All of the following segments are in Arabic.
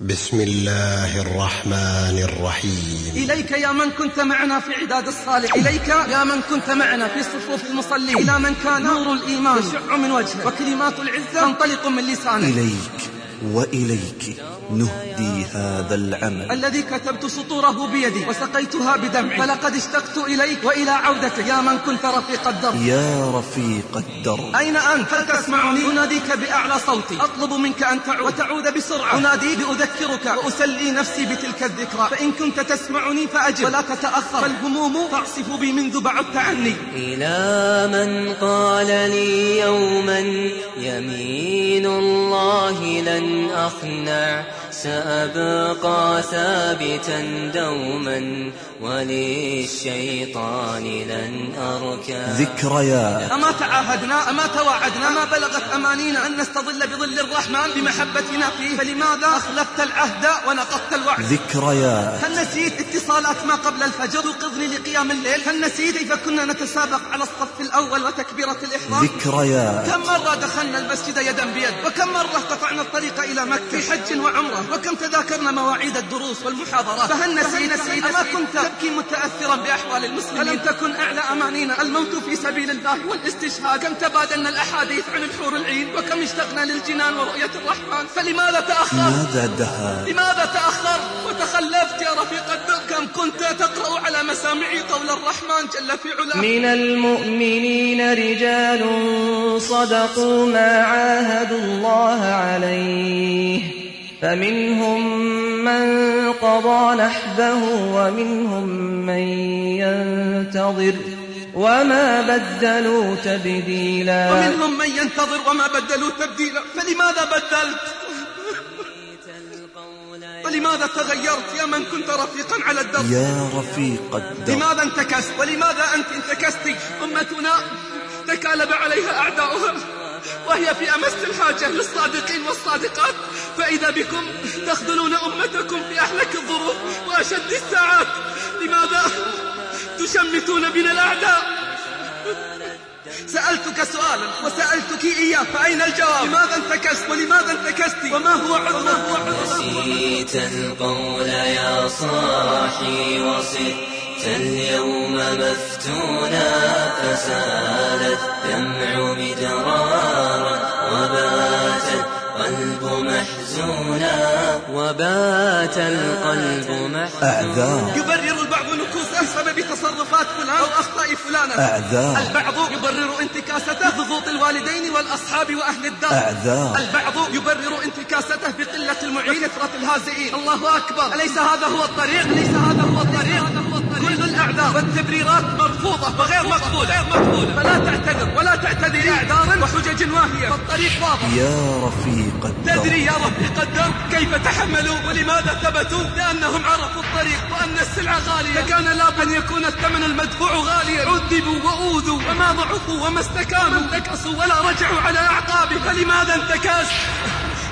بسم الله الرحمن الرحيم. إليك يا من كنت معنا في عداد الصالح. إليك يا من كنت معنا في صفوف المصلين. إلى من كان نور الإيمان. يشع من وجهه وكلمات العزة تنطلق من لسانه إليك. وإليك نهدي هذا العمل. الذي كتبت سطوره بيدي وسقيتها بدمعي. فلقد اشتقت إليك وإلى عودتك. يا من كنت رفيق الدرب يا رفيق الدرب أين أنت؟ هل تسمعني أناديك بأعلى صوتي. أطلب منك أن تعود. وتعود بسرعة. أناديك لأذكرك وأسلي نفسي بتلك الذكرى. فإن كنت تسمعني فأجب. ولا تتأخر. فالهموم تعصف بي منذ بعدت عني. إلى من قال لي يوما يمين الله لن أخنع سأبقى ثابتا دوما وللشيطان لن أركع. ذكريات أما تعاهدنا أما تواعدنا أما بلغت أمانينا أن نستظل بظل الرحمن بمحبتنا فيه فلماذا أخلفت العهد ونقضت الوعد؟ ذكريات هل نسيت اتصالات ما قبل الفجر؟ توقظني لقيام الليل. هل نسيت كيف كنا نتسابق على الصف الأول وتكبيرة الإحرام؟ ذكريات كم مرة دخلنا المسجد يدا بيد؟ وكم مرة قطعنا الطريق إلى مكة في حج وعمرة؟ وكم تذاكرنا مواعيد الدروس والمحاضرات. فهل نسيت نسيت أما كنت تبكي متأثرا بأحوال المسلمين؟ ألم تكن أعلى أمانينا الموت في سبيل الله والاستشهاد؟ كم تبادلنا الأحاديث عن الحور العين وكم اشتقنا للجنان ورؤية الرحمن؟ فلماذا تأخر ماذا دهى لماذا تأخر وتخلفت يا رفيق الدر. كم كنت تقرأ على مسامعي قول الرحمن جل في علاه. من المؤمنين رجال صدقوا ما عاهدوا الله عليه. فمنهم من قضى نحبه ومنهم من ينتظر وما بدلوا تبديلا. ومنهم من ينتظر وما بدلوا تبديلا. فلماذا بدلت؟ ولماذا تغيرت يا من كنت رفيقا على الدرب يا رفيق الدرب لماذا انتكست؟ ولماذا أنت انتكست أمتنا تكالب عليها أعداؤها. وهي في أمس الحاجة للصادقين والصادقات. فإذا بكم تخذلون أمتكم في أحلك الظروف وأشد الساعات. لماذا تشمتون بنا الأعداء؟ سألتك سؤالا وسألتك إياه فأين الجواب؟ لماذا انتكست ولماذا انتكست؟ وما هو عذرك؟ نسيت القول يا صاحي وصدت اليوم مفتونا فسال الدمع مدرارا محزونا وبات القلب محزونا. أعذار. يبرر البعض نكوسه بسبب تصرفات فلان أو أخطاء فلانة أعذار. البعض يبرر انتكاسته بضغوط الوالدين والأصحاب وأهل الدار. أعذار. البعض يبرر انتكاسته بقلة المعين. كثرة الهازئين. الله أكبر. أليس هذا هو الطريق؟ أليس هذا هو الأعذار والتبريرات مرفوضة وغير مقبولة. فلا تعتذر ولا تعتذر أعذارا وحجج واهية. فالطريق واضح. يا رفيق الدرب تدري يا رفيق الدرب كيف تحملوا ولماذا ثبتوا؟ لأنهم عرفوا الطريق وأن السلعة غالية. فكان لابد أن يكون الثمن المدفوع غاليا. عذبوا وأوذوا وما ضعفوا وما استكانوا. انتكسوا ولا رجعوا على أعقابهم فلماذا انتكست؟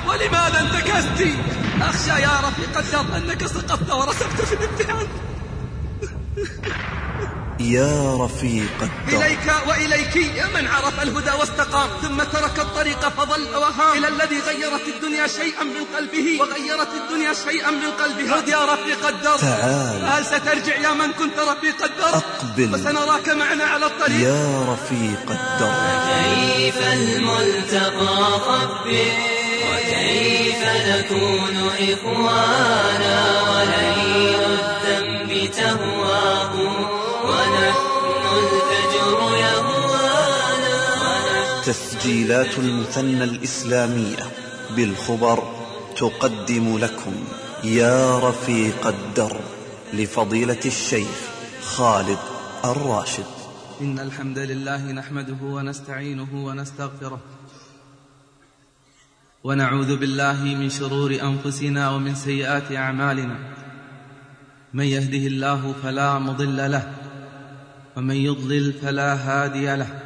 ولماذا انتكست أخشى يا رفيق الدرب أنك سقطت ورسبت في الامتحان يا رفيق الدرب إليك وإليك يا من عرف الهدى واستقام ثم ترك الطريق فضل وهام. إلى الذي غيرت الدنيا شيئا من قلبه وغيرت الدنيا شيئا من قلبه. عد يا رفيق الدرب تعال. هل سترجع يا من كنت رفيق الدرب أقبل. وسنراك معنا على الطريق. يا رفيق الدرب كيف الملتقى خبر وكيف نكون إخوانا؟ ولين الذنب تهواه تسجيلات المثنى الإسلامية بالخبر تقدم لكم يا رفيق الدرب لفضيلة الشيخ خالد الراشد. إن الحمد لله نحمده ونستعينه ونستغفره ونعوذ بالله من شرور أنفسنا ومن سيئات أعمالنا. من يهده الله فلا مضل له ومن يضلل فلا هادي له.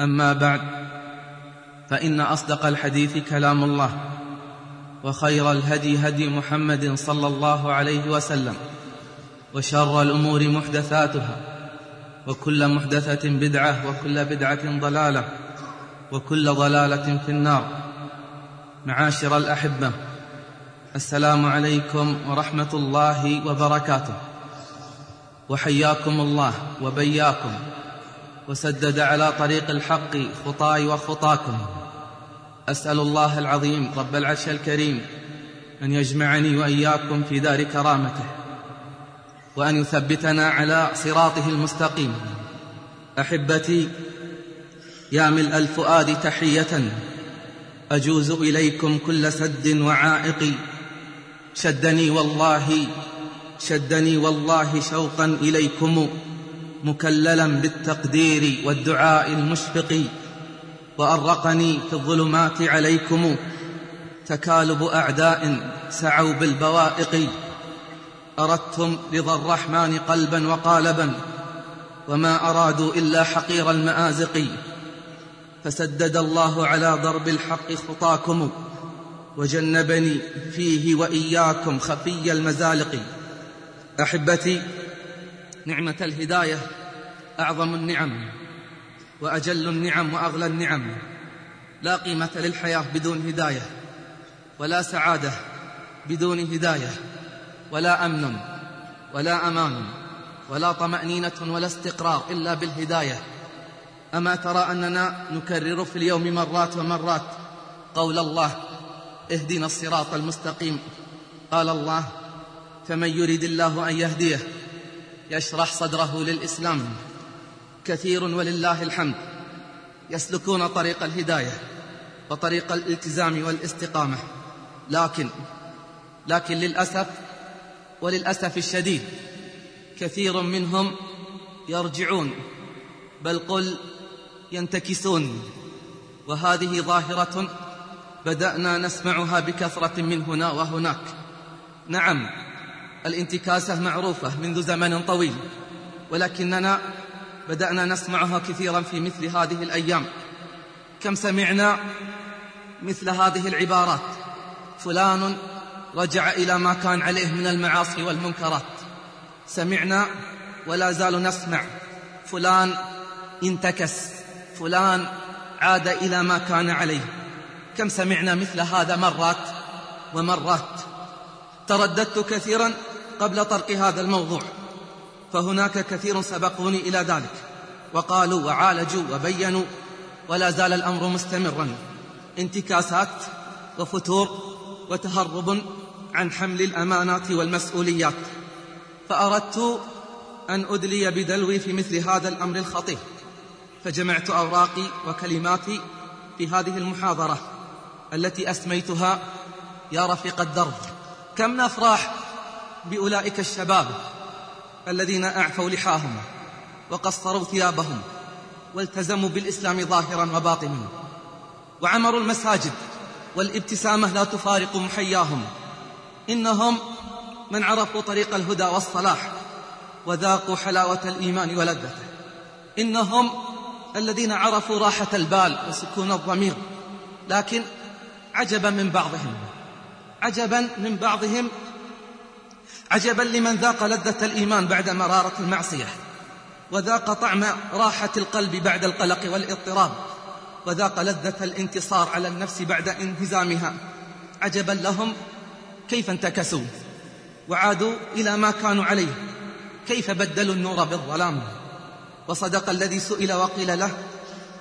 أما بعد فإن أصدق الحديث كلام الله وخير الهدي هدي محمد صلى الله عليه وسلم وشر الأمور محدثاتها وكل محدثة بدعة وكل بدعة ضلالة وكل ضلالة في النار. معاشر الأحبة السلام عليكم ورحمة الله وبركاته. وحياكم الله وبياكم. وسدد على طريق الحق خطاي وخطاكم. أسأل الله العظيم رب العرش الكريم أن يجمعني وإياكم في دار كرامته وأن يثبتنا على صراطه المستقيم. أحبتي يا ملء الفؤاد تحية أجوز إليكم كل سد وعائق. شدني والله شدني والله شوقا إليكم. مكللا بالتقدير والدعاء المشفق. وأرقني في الظلمات عليكم تكالب أعداء سعوا بالبوائق. أردتم رضا الرحمن قلبا وقالبا وما أرادوا إلا حقير المآزق. فسدد الله على ضرب الحق خطاكم وجنبني فيه وإياكم خفي المزالق. أحبتي نعمة الهداية أعظم النعم وأجل النعم وأغلى النعم. لا قيمة للحياة بدون هداية ولا سعادة بدون هداية ولا أمن ولا أمان ولا طمأنينة ولا استقرار إلا بالهداية. أما ترى أننا نكرر في اليوم مرات ومرات قول الله اهدنا الصراط المستقيم قال الله فمن يريد الله أن يهديه يشرح صدره للإسلام. كثير ولله الحمد. يسلكون طريق الهداية وطريق الالتزام والاستقامة. لكن لكن للأسف وللأسف الشديد كثير منهم يرجعون بل قل ينتكسون. وهذه ظاهرة بدأنا نسمعها بكثرة من هنا وهناك. نعم الانتكاسة معروفة منذ زمن طويل ولكننا بدأنا نسمعها كثيرا في مثل هذه الأيام. كم سمعنا مثل هذه العبارات؟ فلان رجع إلى ما كان عليه من المعاصي والمنكرات. سمعنا ولا زال نسمع فلان انتكس فلان عاد إلى ما كان عليه. كم سمعنا مثل هذا مرات ومرات. ترددت كثيرا قبل طرق هذا الموضوع. فهناك كثير سبقوني إلى ذلك. وقالوا وعالجوا وبينوا ولا زال الأمر مستمرا. انتكاسات وفتور وتهرب عن حمل الأمانات والمسؤوليات. فأردت أن أدلي بدلوي في مثل هذا الأمر الخطير. فجمعت أوراقي وكلماتي في هذه المحاضرة التي أسميتها يا رفيق الدرب كم نفرح بأولئك الشباب الذين أعفوا لحاهم وقصروا ثيابهم والتزموا بالإسلام ظاهرا وباطنا وعمروا المساجد والابتسامة لا تفارق محياهم. إنهم من عرفوا طريق الهدى والصلاح وذاقوا حلاوة الإيمان ولذته. إنهم الذين عرفوا راحة البال وسكون الضمير لكن عجبا من بعضهم عجبا من بعضهم عجبا لمن ذاق لذة الإيمان بعد مرارة المعصية وذاق طعم راحة القلب بعد القلق والاضطراب وذاق لذة الانتصار على النفس بعد انهزامها. عجبا لهم كيف انتكسوا وعادوا إلى ما كانوا عليه. كيف بدلوا النور بالظلام؟ وصدق الذي سئل وقيل له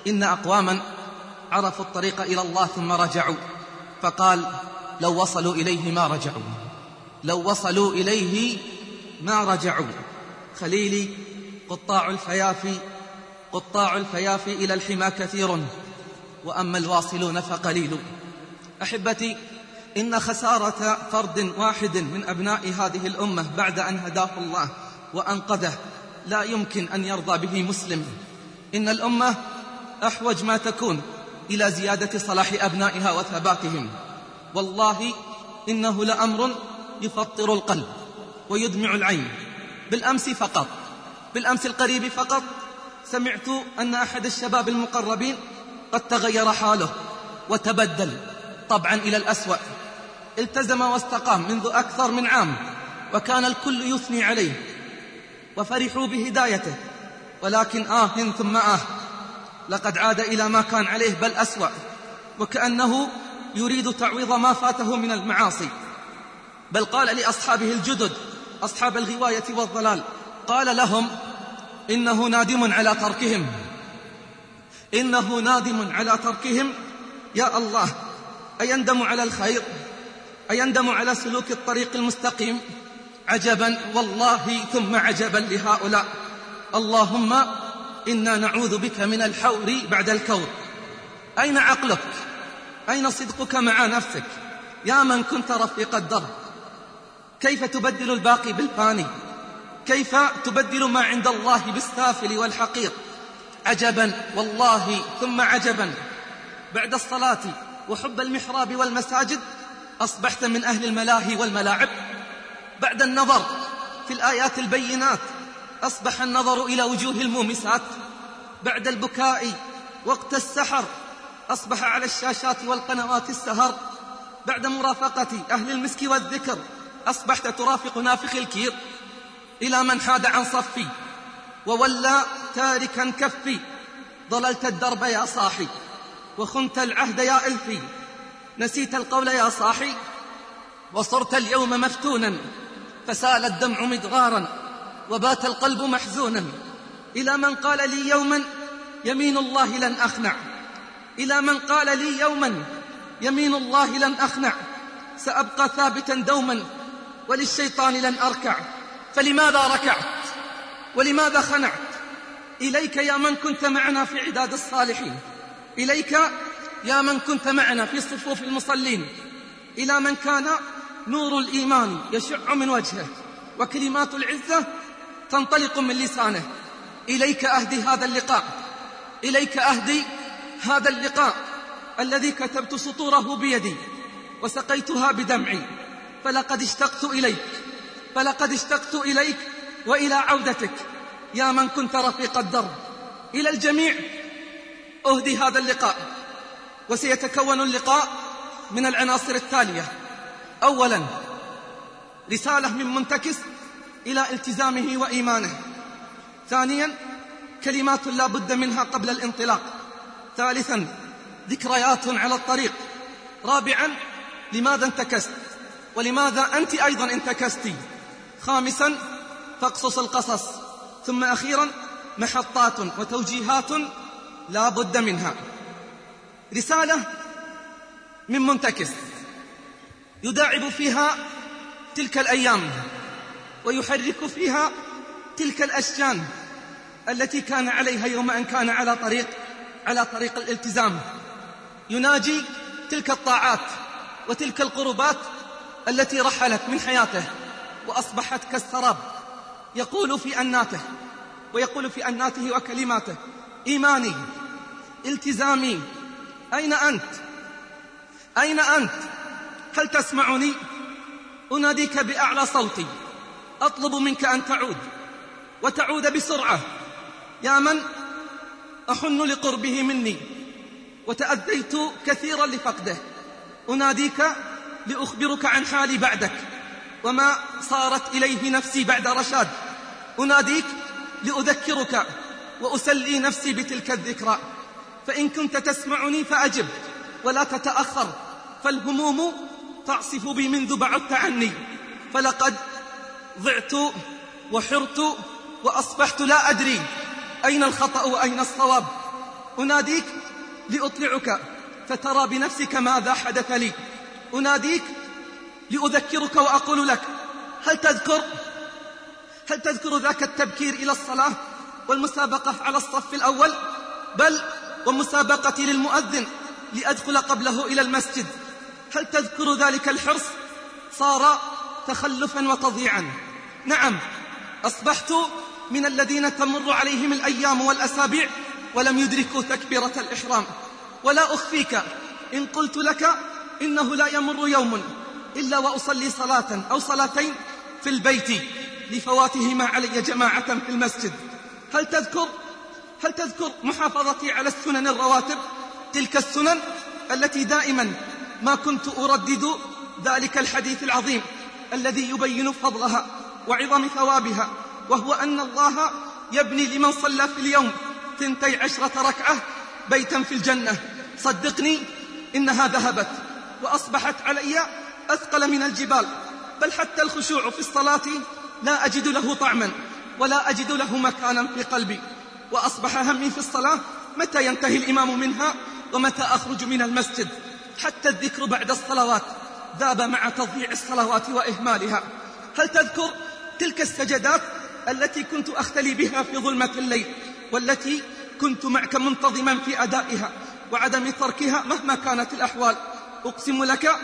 إن أقواما عرفوا الطريق إلى الله ثم رجعوا فقال لو وصلوا إليه ما رجعوا. لو وصلوا إليه ما رجعوا. خليلي قطاع الفيافي قطاع الفيافي إلى الحمى كثير وأما الواصلون فقليل. أحبتي إن خسارة فرد واحد من أبناء هذه الأمة بعد أن هداه الله وأنقذه لا يمكن أن يرضى به مسلم. إن الأمة أحوج ما تكون إلى زيادة صلاح أبنائها وثباتهم. والله إنه لأمر يفطر القلب ويدمع العين بالأمس فقط بالأمس القريب فقط. سمعت أن أحد الشباب المقربين قد تغير حاله وتبدل طبعا إلى الأسوأ. التزم واستقام منذ أكثر من عام وكان الكل يثني عليه وفرحوا بهدايته. ولكن آه ثم آه لقد عاد إلى ما كان عليه بل أسوأ وكأنه يريد تعويض ما فاته من المعاصي. بل قال لأصحابه الجدد أصحاب الغواية والضلال قال لهم إنه نادم على تركهم. إنه نادم على تركهم. يا الله أيندم على الخير؟ أيندم على سلوك الطريق المستقيم؟ عجبا والله ثم عجبا لهؤلاء. اللهم إنا نعوذ بك من الحور بعد الكور. أين عقلك؟ أين صدقك مع نفسك؟ يا من كنت رفيق الدرب كيف تبدل الباقي بالفاني؟ كيف تبدل ما عند الله بالسافل والحقير؟ عجبا والله ثم عجبا. بعد الصلاة وحب المحراب والمساجد أصبحت من أهل الملاهي والملاعب. بعد النظر في الآيات البينات أصبح النظر إلى وجوه المومسات. بعد البكاء وقت السحر أصبح على الشاشات والقنوات السهر. بعد مرافقة أهل المسك والذكر أصبحت ترافق نافخ الكير إلى من حاد عن صفي وولى تاركا كفي. ضللت الدرب يا صاحي وخنت العهد يا إلفي. نسيت القول يا صاحي وصرت اليوم مفتونا. فسال الدمع مدغارا وبات القلب محزونا. إلى من قال لي يوما يمين الله لن أخنع. إلى من قال لي يوما يمين الله لن أخنع. سأبقى ثابتا دوما وللشيطان لن أركع فلماذا ركعت؟ ولماذا خنعت؟ إليك يا من كنت معنا في عداد الصالحين. إليك يا من كنت معنا في صفوف المصلين. إلى من كان نور الإيمان يشع من وجهه وكلمات العزة تنطلق من لسانه. إليك أهدي هذا اللقاء. إليك أهدي هذا اللقاء الذي كتبت سطوره بيدي وسقيتها بدمعي. فلقد اشتقت إليك. فلقد اشتقت إليك وإلى عودتك. يا من كنت رفيق الدرب إلى الجميع. أهدي هذا اللقاء. وسيتكون اللقاء من العناصر التالية. أولا رسالة من منتكس إلى التزامه وإيمانه. ثانيا كلمات لا بد منها قبل الانطلاق. ثالثا ذكريات على الطريق. رابعا لماذا انتكست؟ ولماذا أنت أيضا انتكستي خامسا فاقصص القصص. ثم أخيرا محطات وتوجيهات لا بد منها. رسالة من منتكس. يداعب فيها تلك الأيام ويحرك فيها تلك الأشجان التي كان عليها يوم أن كان على طريق على طريق الالتزام. يناجي تلك الطاعات وتلك القربات التي رحلت من حياته وأصبحت كالسراب يقول في أناته ويقول في أناته وكلماته إيماني التزامي أين أنت؟ أين أنت؟ هل تسمعني؟ أناديك بأعلى صوتي أطلب منك أن تعود وتعود بسرعة يا من؟ أحن لقربه مني وتأذيت كثيرا لفقده أناديك لأخبرك عن حالي بعدك وما صارت إليه نفسي بعد رشاد. أناديك لأذكرك وأسلي نفسي بتلك الذكرى. فإن كنت تسمعني فأجب ولا تتأخر. فالهموم تعصف بي منذ بعدت عني. فلقد ضعت وحرت وأصبحت لا أدري أين الخطأ وأين الصواب. أناديك لأطلعك فترى بنفسك ماذا حدث لي. أناديك لأذكرك وأقول لك هل تذكر؟ هل تذكر ذاك التبكير إلى الصلاة والمسابقة على الصف الأول؟ بل ومسابقتي للمؤذن لأدخل قبله إلى المسجد. هل تذكر ذلك الحرص؟ صار تخلفا وتضييعا. نعم أصبحت من الذين تمر عليهم الأيام والأسابيع ولم يدركوا تكبيرة الإحرام. ولا أخفيك إن قلت لك إنه لا يمر يوم إلا وأصلي صلاة أو صلاتين في البيت لفواتهما علي جماعة في المسجد. هل تذكر هل تذكر محافظتي على السنن الرواتب؟ تلك السنن التي دائما ما كنت أردد ذلك الحديث العظيم الذي يبين فضلها وعظم ثوابها وهو أن الله يبني لمن صلى في اليوم ثنتي عشرة ركعة بيتا في الجنة. صدقني إنها ذهبت. وأصبحت علي أثقل من الجبال بل حتى الخشوع في الصلاة لا أجد له طعما ولا أجد له مكانا في قلبي. وأصبح همي في الصلاة متى ينتهي الإمام منها ومتى أخرج من المسجد؟ حتى الذكر بعد الصلوات ذاب مع تضييع الصلوات وإهمالها. هل تذكر تلك السجدات التي كنت أختلي بها في ظلمة الليل والتي كنت معك منتظما في أدائها وعدم تركها مهما كانت الأحوال؟ أقسم لك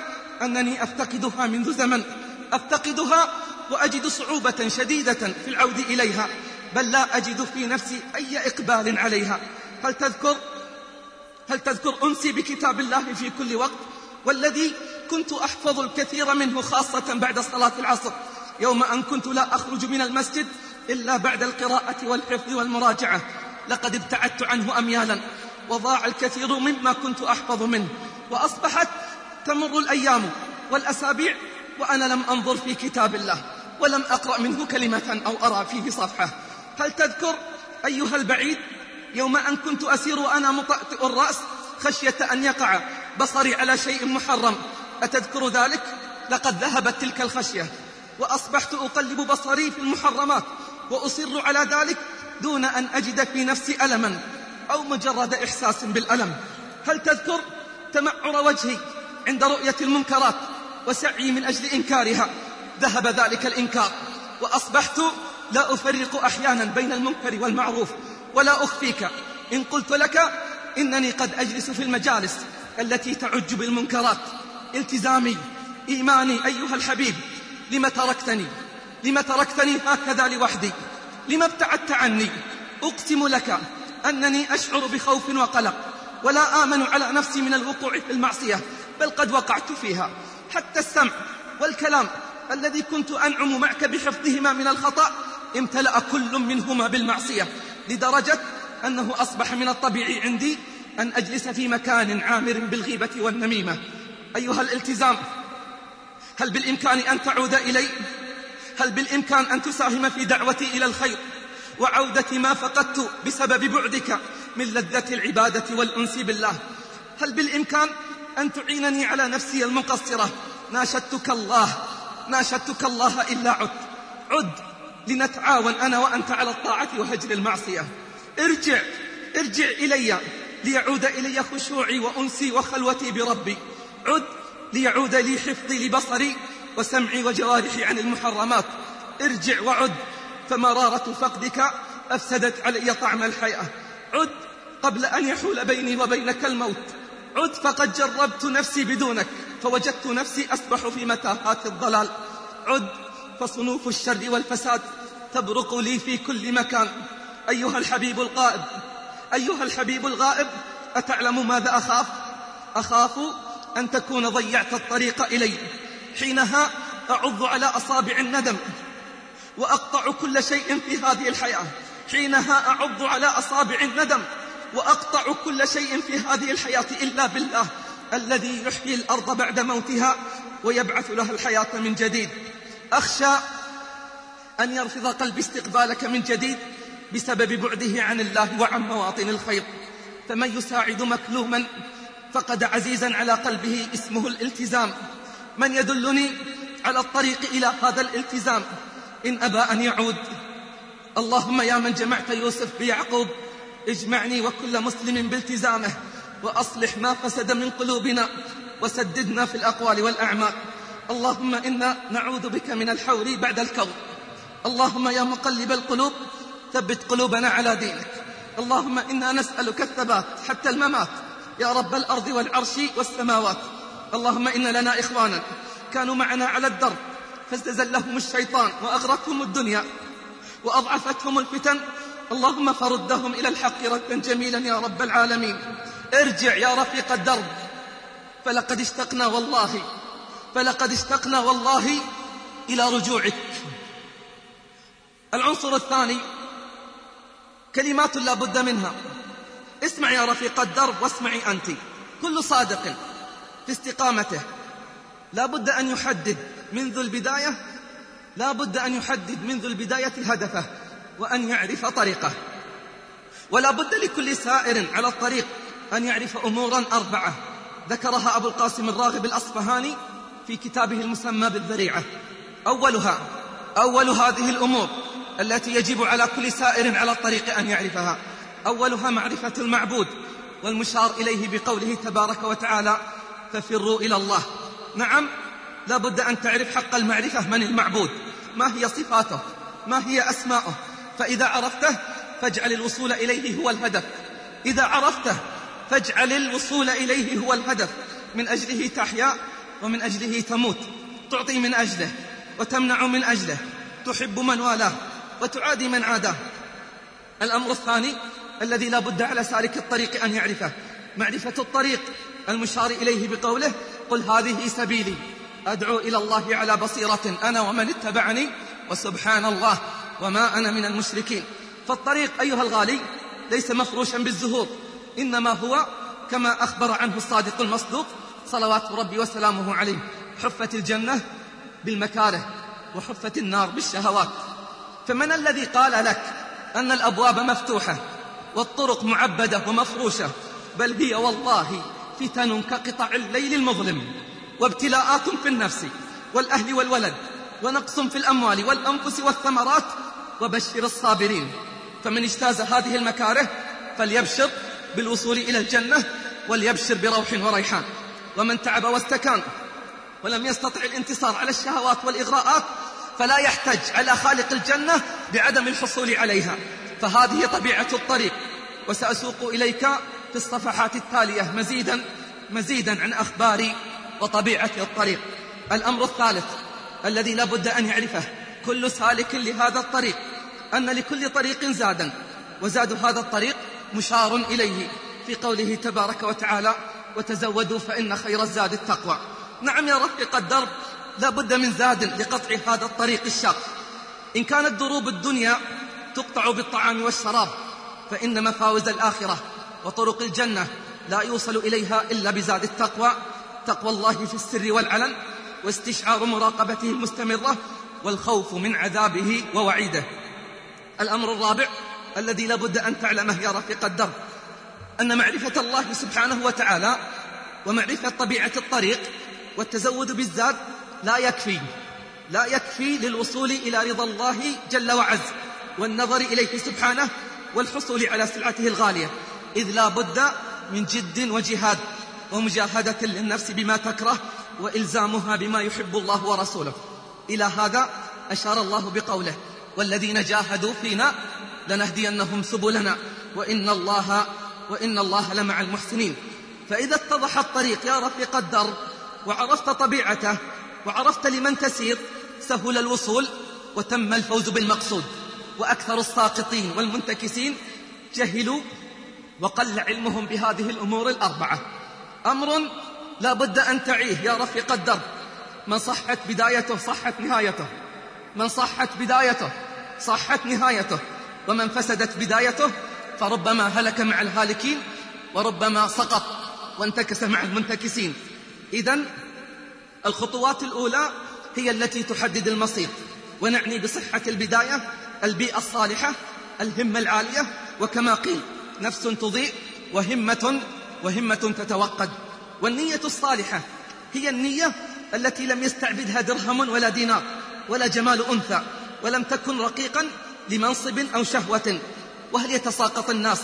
أنني أفتقدها منذ زمن. أفتقدها وأجد صعوبة شديدة في العود إليها بل لا أجد في نفسي أي إقبال عليها. هل تذكر هل تذكر أنسي بكتاب الله في كل وقت؟ والذي كنت أحفظ الكثير منه خاصة بعد صلاة العصر. يوم أن كنت لا أخرج من المسجد إلا بعد القراءة والحفظ والمراجعة. لقد ابتعدت عنه أميالا وضاع الكثير مما كنت أحفظ منه. وأصبحت تمر الأيام والأسابيع وأنا لم أنظر في كتاب الله ولم أقرأ منه كلمة أو أرى فيه صفحة. هل تذكر أيها البعيد يوم أن كنت أسير وأنا مطأطئ الرأس خشية أن يقع بصري على شيء محرم؟ أتذكر ذلك؟ لقد ذهبت تلك الخشية وأصبحت أقلب بصري في المحرمات وأصر على ذلك دون أن أجد في نفسي ألما أو مجرد إحساس بالألم. هل تذكر تمعر وجهي عند رؤية المنكرات وسعي من أجل إنكارها. ذهب ذلك الإنكار وأصبحت لا أفرق أحيانا بين المنكر والمعروف ولا أخفيك. إن قلت لك إنني قد أجلس في المجالس التي تعج بالمنكرات. التزامي إيماني أيها الحبيب. لم تركتني؟ لم تركتني هكذا لوحدي؟ لم ابتعدت عني؟ أقسم لك أنني أشعر بخوف وقلق. ولا آمن على نفسي من الوقوع في المعصية بل قد وقعت فيها. حتى السمع والكلام الذي كنت أنعم معك بحفظهما من الخطأ امتلأ كل منهما بالمعصية لدرجة أنه أصبح من الطبيعي عندي أن أجلس في مكان عامر بالغيبة والنميمة. أيها الالتزام هل بالإمكان أن تعود إلي؟ هل بالإمكان أن تساهم في دعوتي إلى الخير؟ وعودة ما فقدت بسبب بعدك من لذة العبادة والأنس بالله. هل بالإمكان أن تعينني على نفسي المقصرة؟ ناشدتك الله ناشدتك الله إلا عد. عد لنتعاون أنا وأنت على الطاعة وهجر المعصية. ارجع ارجع إلي ليعود إلي خشوعي وأنسي وخلوتي بربي. عد ليعود لي حفظي لبصري وسمعي وجوارحي عن المحرمات. ارجع وعد فمرارة فقدك أفسدت علي طعم الحياة. عد قبل أن يحول بيني وبينك الموت. عد فقد جربت نفسي بدونك فوجدت نفسي أسبح في متاهات الضلال. عد فصنوف الشر والفساد تبرق لي في كل مكان. أيها الحبيب الغائب أيها الحبيب الغائب أتعلم ماذا أخاف؟ أخاف أن تكون ضيعت الطريق إلي. حينها أعض على أصابع الندم وأقطع كل شيء في هذه الحياة. حينها أعض على أصابع الندم وأقطع كل شيء في هذه الحياة إلا بالله الذي يحيي الأرض بعد موتها ويبعث لها الحياة من جديد. أخشى أن يرفض قلبي استقبالك من جديد بسبب بعده عن الله وعن مواطن الخير. فمن يساعد مكلوما فقد عزيزا على قلبه اسمه الالتزام. من يدلني على الطريق إلى هذا الالتزام؟ إن أبى أن يعود. اللهم يا من جمعت يوسف بيعقوب اجمعني وكل مسلم بالتزامه وأصلح ما فسد من قلوبنا وسددنا في الأقوال والأعمال. اللهم إنا نعوذ بك من الحور بعد الكون اللهم يا مقلب القلوب ثبت قلوبنا على دينك. اللهم إنا نسألك الثبات حتى الممات. يا رب الأرض والعرش والسماوات. اللهم إن لنا إخوانا كانوا معنا على الدرب فاستزلهم الشيطان وأغرتهم الدنيا وأضعفتهم الفتن اللهم فردهم إلى الحق ردا جميلا يا رب العالمين. ارجع يا رفيق الدرب. فلقد اشتقنا والله فلقد اشتقنا والله إلى رجوعك. العنصر الثاني كلمات لا بد منها. اسمع يا رفيق الدرب واسمعي أنت. كل صادق في استقامته. لا بد أن يحدد منذ البداية لا بد أن يحدد منذ البداية هدفه وأن يعرف طريقه. ولا بد لكل سائر على الطريق أن يعرف أمورا أربعة. ذكرها أبو القاسم الراغب الأصفهاني في كتابه المسمى بالذريعة. أولها أول هذه الأمور التي يجب على كل سائر على الطريق أن يعرفها. أولها معرفة المعبود والمشار إليه بقوله تبارك وتعالى ففروا إلى الله. نعم لا بد أن تعرف حق المعرفة من المعبود. ما هي صفاته؟ ما هي أسماؤه؟ فإذا عرفته فاجعل الوصول إليه هو الهدف. إذا عرفته فاجعل الوصول إليه هو الهدف. من أجله تحيا ومن أجله تموت. تعطي من أجله وتمنع من أجله. تحب من والاه وتعادي من عاداه. الأمر الثاني الذي لا بد على سالك الطريق أن يعرفه. معرفة الطريق المشار إليه بقوله قل هذه سبيلي. أدعو إلى الله على بصيرة أنا ومن اتبعني وسبحان الله. وما أنا من المشركين. فالطريق أيها الغالي ليس مفروشا بالزهور إنما هو كما أخبر عنه الصادق المصدوق صلوات ربي وسلامه عليه حفت الجنة بالمكاره وحفت النار بالشهوات. فمن الذي قال لك أن الأبواب مفتوحة والطرق معبدة ومفروشة؟ بل هي والله فتن كقطع الليل المظلم وابتلاءات في النفس والأهل والولد. ونقص في الأموال والأنفس والثمرات وبشر الصابرين. فمن اجتاز هذه المكاره فليبشر بالوصول إلى الجنة وليبشر بروح وريحان. ومن تعب واستكان ولم يستطع الانتصار على الشهوات والإغراءات فلا يحتج على خالق الجنة بعدم الحصول عليها. فهذه طبيعة الطريق. وسأسوق إليك في الصفحات التالية مزيدا مزيدا عن أخبار وطبيعة الطريق. الأمر الثالث. الذي لا بد أن يعرفه. كل سالك لهذا الطريق. أن لكل طريق زادا. وزاد هذا الطريق مشار إليه. في قوله تبارك وتعالى وتزودوا فإن خير الزاد التقوى. نعم يا رفيق الدرب لا بد من زاد لقطع هذا الطريق الشاق. إن كانت دروب الدنيا تقطع بالطعام والشراب فإن مفاوز الآخرة وطرق الجنة لا يوصل إليها إلا بزاد التقوى. تقوى الله في السر والعلن. واستشعار مراقبته المستمرة والخوف من عذابه ووعيده. الأمر الرابع الذي لابد أن تعلمه يا رفيق الدرب أن معرفة الله سبحانه وتعالى ومعرفة طبيعة الطريق والتزود بالزاد لا يكفي لا يكفي للوصول إلى رضا الله جل وعز والنظر إليه سبحانه والحصول على سلعته الغالية. إذ لا بد من جد وجهاد ومجاهدة للنفس بما تكره وإلزامها بما يحب الله ورسوله. إلى هذا أشار الله بقوله والذين جاهدوا فينا لنهدينهم سبلنا وإن الله وإن الله لمع المحسنين. فإذا اتضح الطريق يا رفيق الدرب وعرفت طبيعته وعرفت لمن تسير سهل الوصول وتم الفوز بالمقصود. وأكثر الساقطين والمنتكسين جهلوا وقل علمهم بهذه الأمور الأربعة. أمر لا بد أن تعيه يا رفيق الدرب من صحت بدايته صحت نهايته. من صحت بدايته صحت نهايته. ومن فسدت بدايته فربما هلك مع الهالكين وربما سقط وانتكس مع المنتكسين. إذا الخطوات الأولى هي التي تحدد المصير. ونعني بصحة البداية البيئة الصالحة الهمة العالية. وكما قيل نفس تضيء وهمة وهمة تتوقد. والنية الصالحة هي النية التي لم يستعبدها درهم ولا دينار ولا جمال أنثى ولم تكن رقيقا لمنصب أو شهوة. وهل يتساقط الناس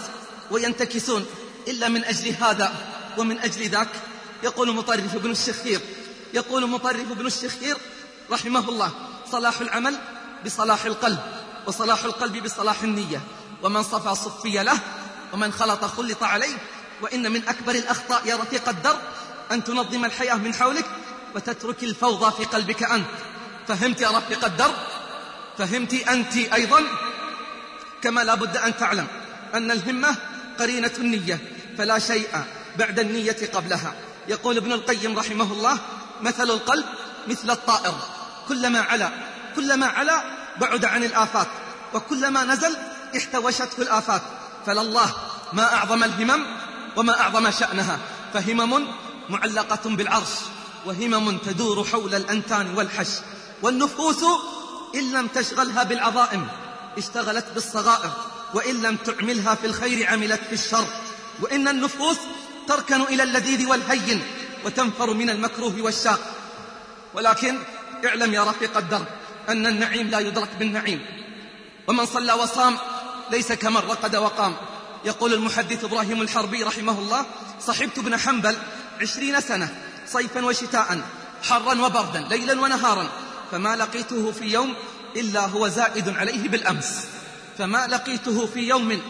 وينتكسون إلا من أجل هذا ومن أجل ذاك؟ يقول مطرف بن الشخير يقول مطرف بن الشخير رحمه الله صلاح العمل بصلاح القلب وصلاح القلب بصلاح النية. ومن صفى صفي له ومن خلط خلط عليه وإن من أكبر الأخطاء يا رفيق الدرب أن تنظم الحياة من حولك وتترك الفوضى في قلبك أنت. فهمت يا رفيق الدرب فهمت أنت أيضا؟ كما لا بد أن تعلم أن الهمة قرينة النية فلا شيء بعد النية قبلها. يقول ابن القيم رحمه الله مثل القلب مثل الطائر. كلما علا كلما علا بعد عن الآفات وكلما نزل احتوشته الآفات. فلله ما أعظم الهمم وما أعظم شأنها فهمم معلقة بالعرش وهمم تدور حول الأنتان والحش والنفوس إن لم تشغلها بالعظائم اشتغلت بالصغائر وإن لم تعملها في الخير عملت في الشر وإن النفوس تركن إلى اللذيذ والهين وتنفر من المكروه والشاق. ولكن اعلم يا رفيق الدرب أن النعيم لا يدرك بالنعيم ومن صلى وصام ليس كمن رقد وقام. يقول المحدث إبراهيم الحربي رحمه الله صحبت ابن حنبل عشرين سنة صيفا وشتاء حرا وبردا ليلا ونهارا فما لقيته في يوم إلا هو زائد عليه بالأمس. فما لقيته في يوم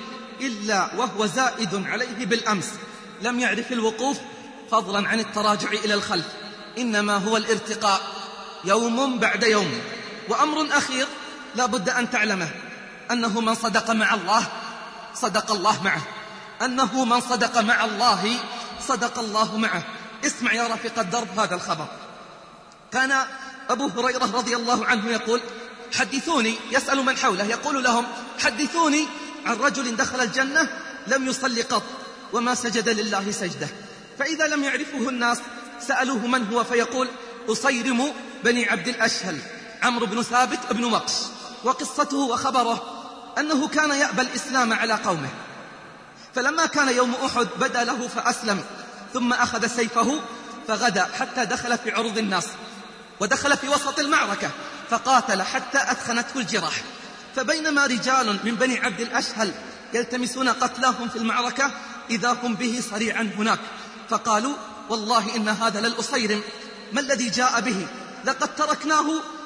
إلا وهو زائد عليه بالأمس. لم يعرف الوقوف فضلا عن التراجع إلى الخلف. إنما هو الارتقاء. يوم بعد يوم. وأمر أخير لا بد أن تعلمه أنه من صدق مع الله صدق الله معه. أنه من صدق مع الله صدق الله معه. اسمع يا رفيق الدرب هذا الخبر. كان أبو هريرة رضي الله عنه يقول حدثوني. يسأل من حوله. يقول لهم حدثوني عن رجل دخل الجنة لم يصل قط وما سجد لله سجدة. فإذا لم يعرفه الناس سألوه من هو فيقول أصيرم بني عبد الأشهل عمرو بن ثابت بن مقش وقصته وخبره أنه كان يأبى الإسلام على قومه. فلما كان يوم أحد بدا له فأسلم ثم أخذ سيفه فغدا حتى دخل في عرض الناس ودخل في وسط المعركة فقاتل حتى أثخنته الجراح. فبينما رجال من بني عبد الأشهل يلتمسون قتلاهم في المعركة إذا هم به صريعا هناك. فقالوا والله إن هذا للأصيرم ما الذي جاء به؟ لقد تركناه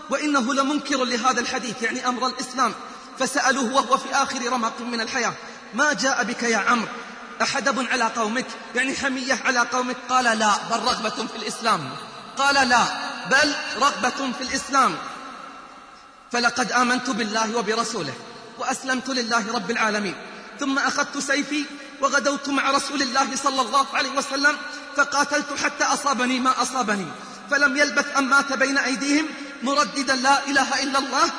وإنه لمنكر لهذا الحديث. يعني أمر الإسلام. فسألوه وهو في آخر رمق من الحياة ما جاء بك يا عمرو؟ أحدب على قومك؟ يعني حمية على قومك؟ قال لا بل رغبة في الإسلام. قال لا بل رغبة في الإسلام. فلقد آمنت بالله وبرسوله وأسلمت لله رب العالمين ثم أخذت سيفي وغدوت مع رسول الله صلى الله عليه وسلم فقاتلت حتى أصابني ما أصابني فلم يلبث أن مات بين أيديهم مرددا لا إله إلا الله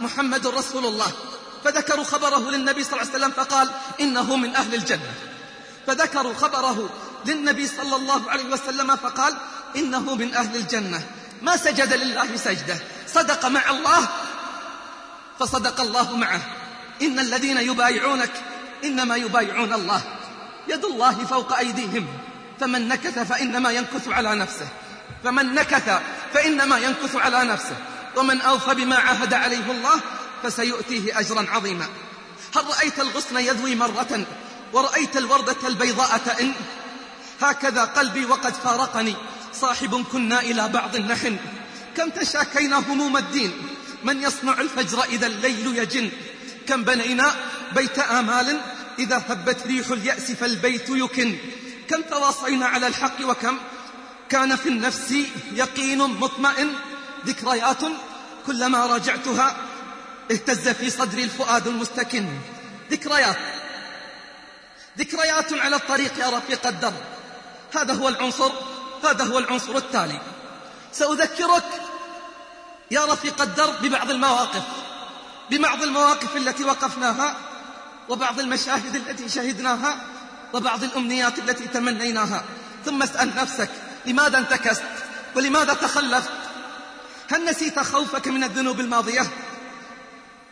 محمد رسول الله. فذكروا خبره للنبي صلى الله عليه وسلم فقال إنه من أهل الجنة. فذكروا خبره للنبي صلى الله عليه وسلم فقال إنه من أهل الجنة. ما سجد لله سجدة. صدق مع الله فصدق الله معه. إن الذين يبايعونك إنما يبايعون الله. يد الله فوق أيديهم. فمن نكث فإنما ينكث على نفسه. فمن نكث فإنما ينكث على نفسه. ومن أوفى بما عهد عليه الله فسيؤتيه أجرا عظيما. هل رأيت الغصن يذوي مرة؟ ورأيت الوردة البيضاء تئن هكذا قلبي وقد فارقني. صاحب كنا إلى بعض نحن كم تشاكينا هموم الدين. من يصنع الفجر إذا الليل يجن؟ كم بنينا بيت آمال إذا هبت ريح اليأس فالبيت يكن؟ كم تواصينا على الحق وكم كان في النفس يقين مطمئن؟ ذكريات كلما راجعتها اهتز في صدري الفؤاد المستكن. ذكريات. ذكريات على الطريق يا رفيق الدرب هذا هو العنصر هذا هو العنصر التالي. سأذكرك يا رفيق الدرب ببعض المواقف ببعض المواقف التي وقفناها وبعض المشاهد التي شهدناها وبعض الأمنيات التي تمنيناها. ثم اسأل نفسك لماذا انتكست؟ ولماذا تخلفت؟ هل نسيت خوفك من الذنوب الماضية؟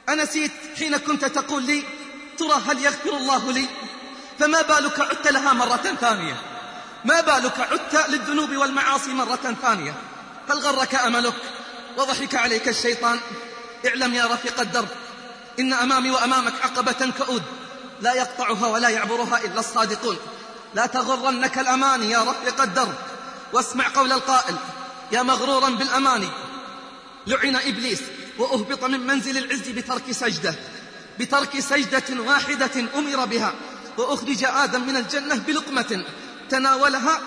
أنسيت حين كنت تقول لي ترى هل يغفر الله لي؟ فما بالك عدت لها مرة ثانية؟ ما بالك عدت للذنوب والمعاصي مرة ثانية؟ هل غرك أملك وضحك عليك الشيطان؟ اعلم يا رفيق الدرب إن أمامي وأمامك عقبة كؤود لا يقطعها ولا يعبرها إلا الصادقون. لا تغرنك الأماني يا رفيق الدرب واسمع قول القائل يا مغرورا بالأماني لعن إبليس وأهبط من منزل العز بترك سجدة بترك سجدة واحدة أمر بها وأخرج آدم من الجنة بلقمة تناولها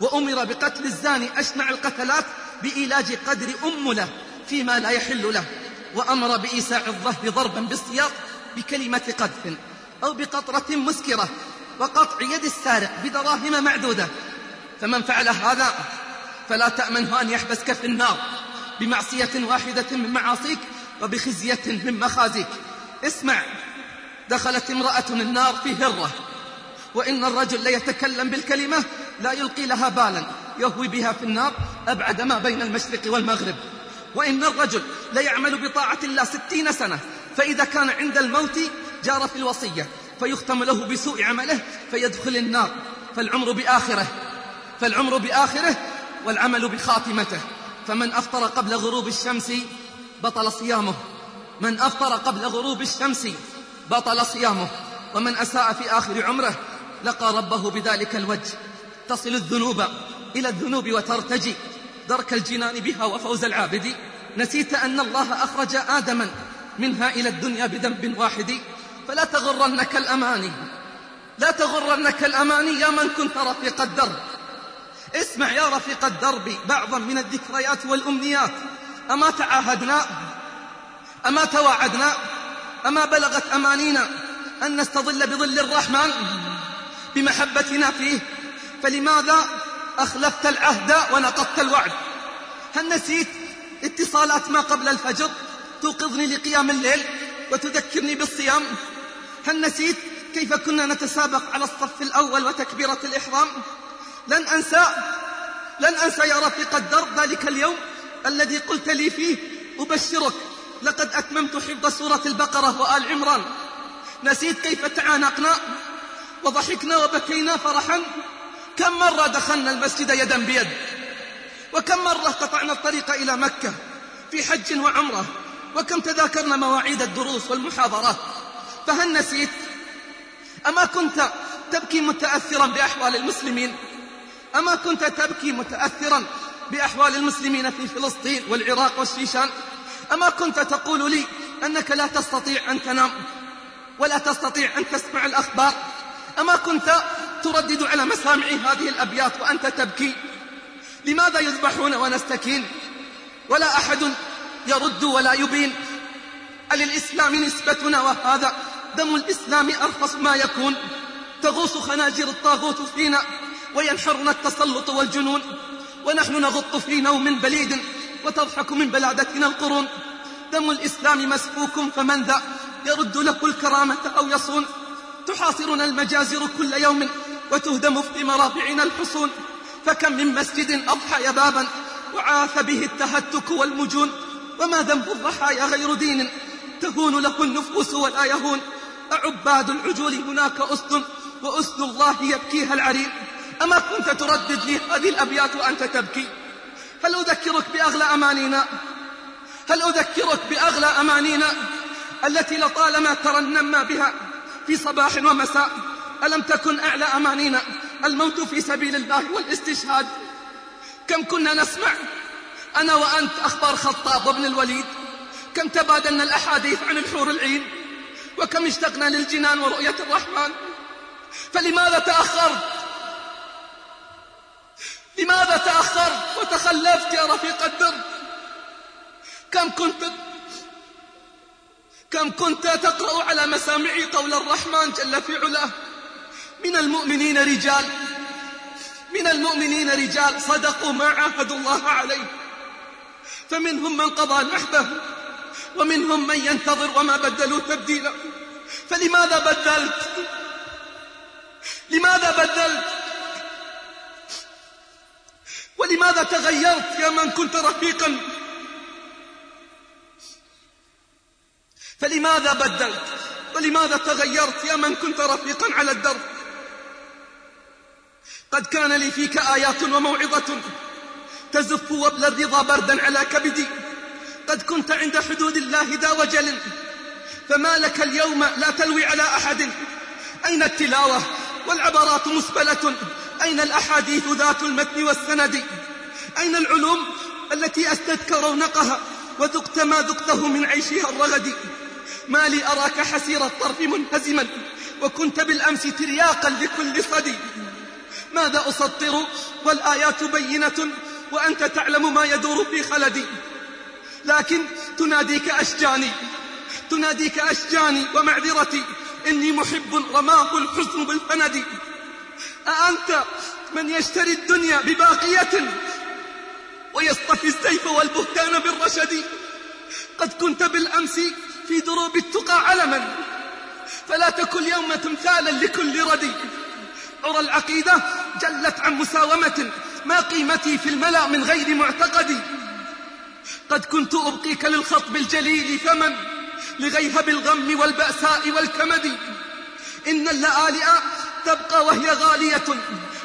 وأمر بقتل الزاني أشنع القتلات بإيلاج قدر أمله فيما لا يحل له وأمر بإيساع الظهر ضربا بالسياط بكلمة قذف أو بقطرة مسكرة وقطع يد السارق بدراهم معدودة. فمن فعل هذا فلا تأمنه أن يحبسك في النار. بمعصية واحدة من معاصيك وبخزية من مخازيك. اسمع دخلت امرأة النار في هرة وإن الرجل ليتكلم بالكلمة لا يلقي لها بالا يهوي بها في النار أبعد ما بين المشرق والمغرب. وإن الرجل ليعمل بطاعة الله ستين سنة فإذا كان عند الموت جار في الوصية فيختم له بسوء عمله فيدخل النار. فالعمر بآخره فالعمر بآخره والعمل بخاتمته. فمن أفطر قبل غروب الشمس بطل صيامه. من أفطر قبل غروب الشمس بطل صيامه. ومن أساء في آخر عمره لقى ربه بذلك الوجه. تصل الذنوب إلى الذنوب وترتجي. درك الجنان بها وفوز العابد. نسيت أن الله أخرج آدما منها إلى الدنيا بذنب واحد. فلا تغرنك الأماني. لا تغرنك الأماني يا من كنت رفيق الدرب اسمع يا رفيق الدرب بعضا من الذكريات والأمنيات. أما تعاهدنا؟ أما تواعدنا؟ أما بلغت أمانينا أن نستظل بظل الرحمن؟ بمحبتنا فيه؟ فلماذا أخلفت العهد ونقضت الوعد؟ هل نسيت اتصالات ما قبل الفجر؟ توقظني لقيام الليل وتذكرني بالصيام؟ هل نسيت كيف كنا نتسابق على الصف الأول وتكبيرة الإحرام؟ لن أنسى لن أنسى يا رفيق الدرب ذلك اليوم الذي قلت لي فيه. أبشرك لقد أتممت حفظ سورة البقرة وآل عمران. نسيت كيف تعانقنا وضحكنا وبكينا فرحا. كم مرة دخلنا المسجد يدا بيد؟ وكم مرة قطعنا الطريق إلى مكة في حج وعمرة؟ وكم تذاكرنا مواعيد الدروس والمحاضرات فهل نسيت؟ أما كنت تبكي متأثرا بأحوال المسلمين؟ أما كنت تبكي متأثرا بأحوال المسلمين في فلسطين والعراق والشيشان؟ أما كنت تقول لي أنك لا تستطيع أن تنام ولا تستطيع أن تسمع الأخبار أما كنت تردد على مسامع هذه الأبيات وأنت تبكي لماذا يذبحون ونستكين؟ ولا أحد يرد ولا يبين أللإسلام نسبتنا وهذا؟ دم الإسلام أرخص ما يكون تغوص خناجر الطاغوت فينا وينحرنا التسلط والجنون. ونحن نغط في نوم بليد وتضحك من بلادتنا القرون. دم الإسلام مسفوك فمن ذا؟ يرد له الكرامة أو يصون. تحاصرنا المجازر كل يوم وتهدم في مرابعنا الحصون. فكم من مسجد أضحى بابا وعاث به التهتك والمجون. وما ذنب الضحايا غير دين؟ تهون له النفوس ولا يهون. أعباد العجول هناك أسد وأسد الله يبكيها العرين. أما كنت تردد لي هذه الأبيات وأنت تبكي؟ هل أذكرك بأغلى أمانينا؟ هل أذكرك بأغلى أمانينا التي لطالما ترنمنا بها في صباح ومساء؟ ألم تكن أعلى أمانينا الموت في سبيل الله والاستشهاد؟ كم كنا نسمع أنا وأنت أخبار خطاب وابن الوليد؟ كم تبادلنا الأحاديث عن الحور العين؟ وكم اشتقنا للجنان ورؤية الرحمن؟ فلماذا تأخرت؟ لماذا تأخرت وتخلفت يا رفيق الدرب كم كنت كم كنت تقرأ على مسامعي قول الرحمن جل في علاه؟ من المؤمنين رجال من المؤمنين رجال صدقوا ما عاهدوا الله عليه. فمنهم من قضى نحبه ومنهم من ينتظر وما بدلوا تبديلا فلماذا بدلت؟ لماذا بدلت؟ ولماذا تغيرت يا من كنت رفيقا؟ فلماذا بدلت؟ ولماذا تغيرت يا من كنت رفيقا على الدرب؟ قد كان لي فيك آيات وموعظة تزف وبل الرضا بردا على كبدي. قد كنت عند حدود الله ذا وجل فما لك اليوم لا تلوي على أحد. أين التلاوة والعبرات مسبلة؟ أين الأحاديث ذات المتن والسند؟ أين العلوم التي أستدك رونقها وذقت ما ذقته من عيشها الرغد؟ ما لي أراك حسير الطرف منهزما وكنت بالأمس ترياقا لكل صدي. ماذا أسطر والآيات بينة وأنت تعلم ما يدور في خلدي؟ لكن تناديك أشجاني تناديك أشجاني ومعذرتي إني محب رماه الحزن بالفند. أأنت من يشتري الدنيا بباقية ويصطفي السيف والبهتان بالرشد؟ قد كنت بالأمس في دروب التقى علما فلا تكن يوم تمثالا لكل ردي عرى العقيدة جلت عن مساومة ما قيمتي في الملأ من غير معتقدي قد كنت أبقيك للخطب الجليل فمن؟ لغيهب الغم والبأساء والكمد. إن اللآلئ تبقى وهي غالية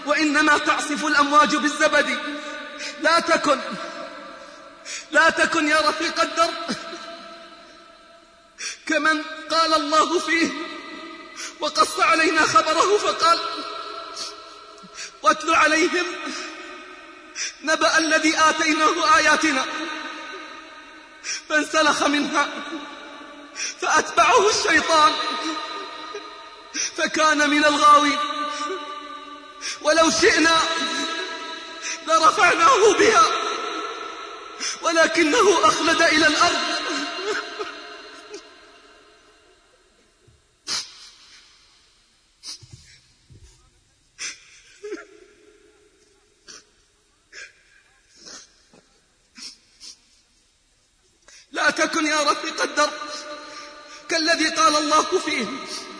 وإنما تعصف الأمواج بالزبد. لا تكن لا تكن يا رفيق الدرب. كمن قال الله فيه وقص علينا خبره فقال واتل عليهم نبأ الذي آتيناه آياتنا فانسلخ منها فأتبعه الشيطان. فكان من الغاوي. ولو شئنا لرفعناه بها. ولكنه أخلد إلى الأرض. لا تكن يا رفيق الدرب كالذي قال الله فيه.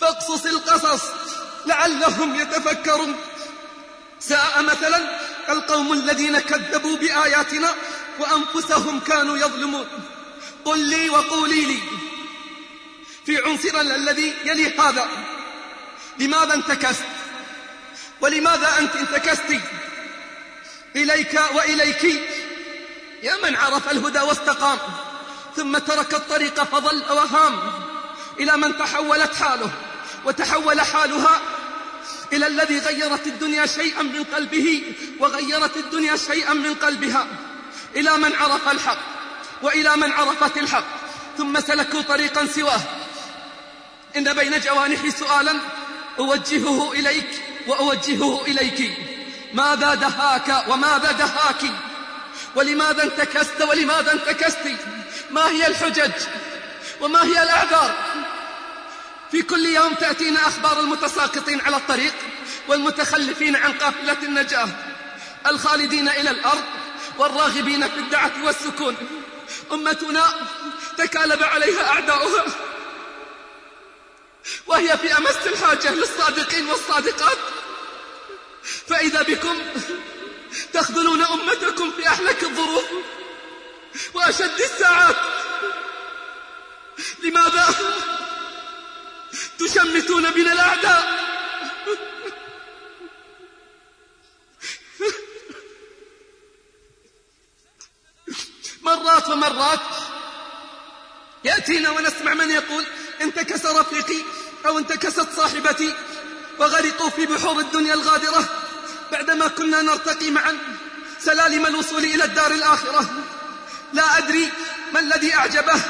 فاقصص القصص لعلهم يتفكرون. ساء مثلا القوم الذين كذبوا بآياتنا وأنفسهم كانوا يظلمون. قل لي وقولي لي. في عنصرنا الذي يلي هذا. لماذا انتكست؟ ولماذا أنت انتكست إليك وإليك. يا من عرف الهدى واستقام ثم ترك الطريق فظل وهام. إلى من تحولت حاله وتحول حالها إلى الذي غيرت الدنيا شيئا من قلبه وغيرت الدنيا شيئا من قلبها. إلى من عرف الحق وإلى من عرفت الحق ثم سلكوا طريقا سواه. إن بين جوانحي سؤالا أوجهه إليك وأوجهه إليك. ماذا دهاك وماذا دهاك؟ ولماذا انتكست ولماذا انتكست؟ ما هي الحجج؟ وما هي الأعذار؟ في كل يوم تأتينا أخبار المتساقطين على الطريق والمتخلفين عن قافلة النجاة الخالدين إلى الأرض والراغبين في الدعة والسكون. أمتنا تكالب عليها أعداؤها. وهي في أمس الحاجة للصادقين والصادقات. فإذا بكم تخذلون أمتكم في أحلك الظروف وأشد الساعات. لماذا تشمتون بنا الأعداء. مرات ومرات يأتينا ونسمع من يقول انتكس رفيقي أو انتكست صاحبتي وغرقوا في بحور الدنيا الغادرة بعدما كنا نرتقي معا سلالم الوصول إلى الدار الآخرة. لا أدري ما الذي أعجبه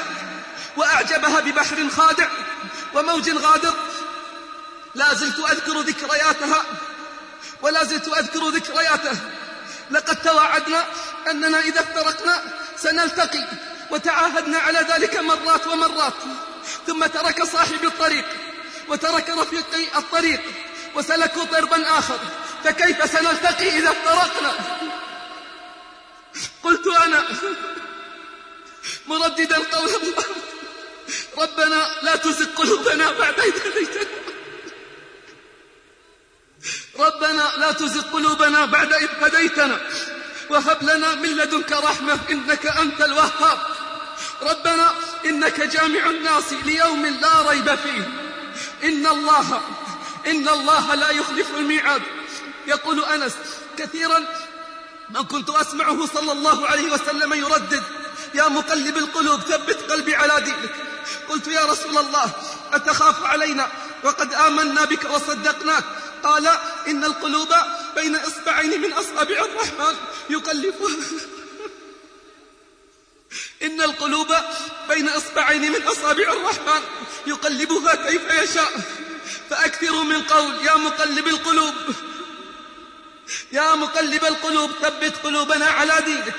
وأعجبها ببحر خادع وموج غادر. لا زلت أذكر ذكرياتها ولا زلت أذكر ذكرياته. لقد تواعدنا أننا إذا افترقنا سنلتقي وتعاهدنا على ذلك مرات ومرات. ثم ترك صاحبي الطريق وترك رفيقي الطريق وسلكوا ضربا آخر. فكيف سنلتقي إذا افترقنا؟ قلت أنا مرددا قول الله ربنا لا تزغ قلوبنا بعد إذ هديتنا. ربنا لا تزغ قلوبنا بعد إذ هديتنا. وهب لنا من لدنك رحمة إنك أنت الوهاب. ربنا إنك جامع الناس ليوم لا ريب فيه. إن الله إن الله لا يخلف الميعاد. يقول أنس كثيرا ما كنت أسمعه صلى الله عليه وسلم يردد يا مقلب القلوب ثبت قلبي على دينك. قلت يا رسول الله أتخاف علينا؟ وقد آمنا بك وصدقناك. قال إن القلوب بين إصبعين من أصابع الرحمن. يقلبها إن القلوب بين إصبعين من أصابع الرحمن. يقلبها كيف يشاء. فأكثروا من قول يا مقلب القلوب. يا مقلب القلوب ثبت قلوبنا على دينك.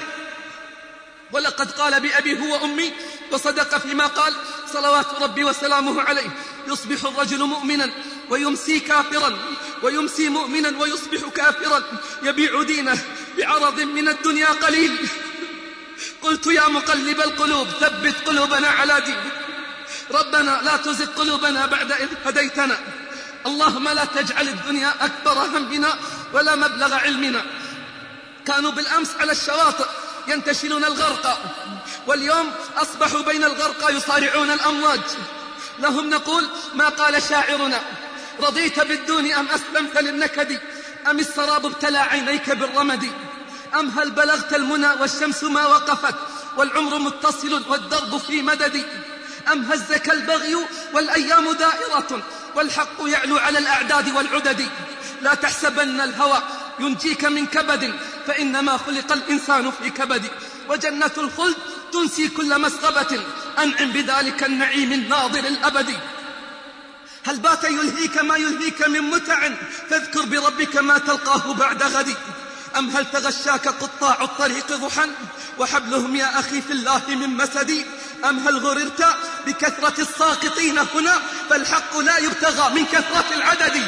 ولقد قال بأبي هو أمي وصدق فيما قال صلوات ربي وسلامه عليه. يصبح الرجل مؤمنا ويمسي كافرا ويمسي مؤمنا ويصبح كافرا. يبيع دينه بعرض من الدنيا قليل. قلت يا مقلب القلوب ثبت قلوبنا على دينك. ربنا لا تزغ قلوبنا بعد إذ هديتنا. اللهم لا تجعل الدنيا أكبر همنا ولا مبلغ علمنا. كانوا بالأمس على الشواطئ ينتشلون الغرقى واليوم أصبحوا بين الغرقى يصارعون الأمواج. لهم نقول ما قال شاعرنا رضيت بالدون أم أسلمت للنكد؟ أم السراب ابتلى عينيك بالرمد؟ أم هل بلغت المنى والشمس ما وقفت؟ والعمر متصل والدرب في مدد؟ أم هزك البغي والأيام دائرة؟ والحق يعلو على الأعداد والعدد. لا تحسبن الهوى ينجيك من كبد. فإنما خلق الإنسان في كبد وجنة الخلد تنسي كل مسغبة. أنعم بذلك النعيم الناظر الأبدي هل بات يلهيك ما يلهيك من متع؟ فاذكر بربك ما تلقاه بعد غد. أم هل تغشاك قطاع الطريق ضحى؟ وحبلهم يا أخي في الله من مسد. أم هل غررت بكثرة الساقطين هنا؟ فالحق لا يبتغى من كثرة العدد.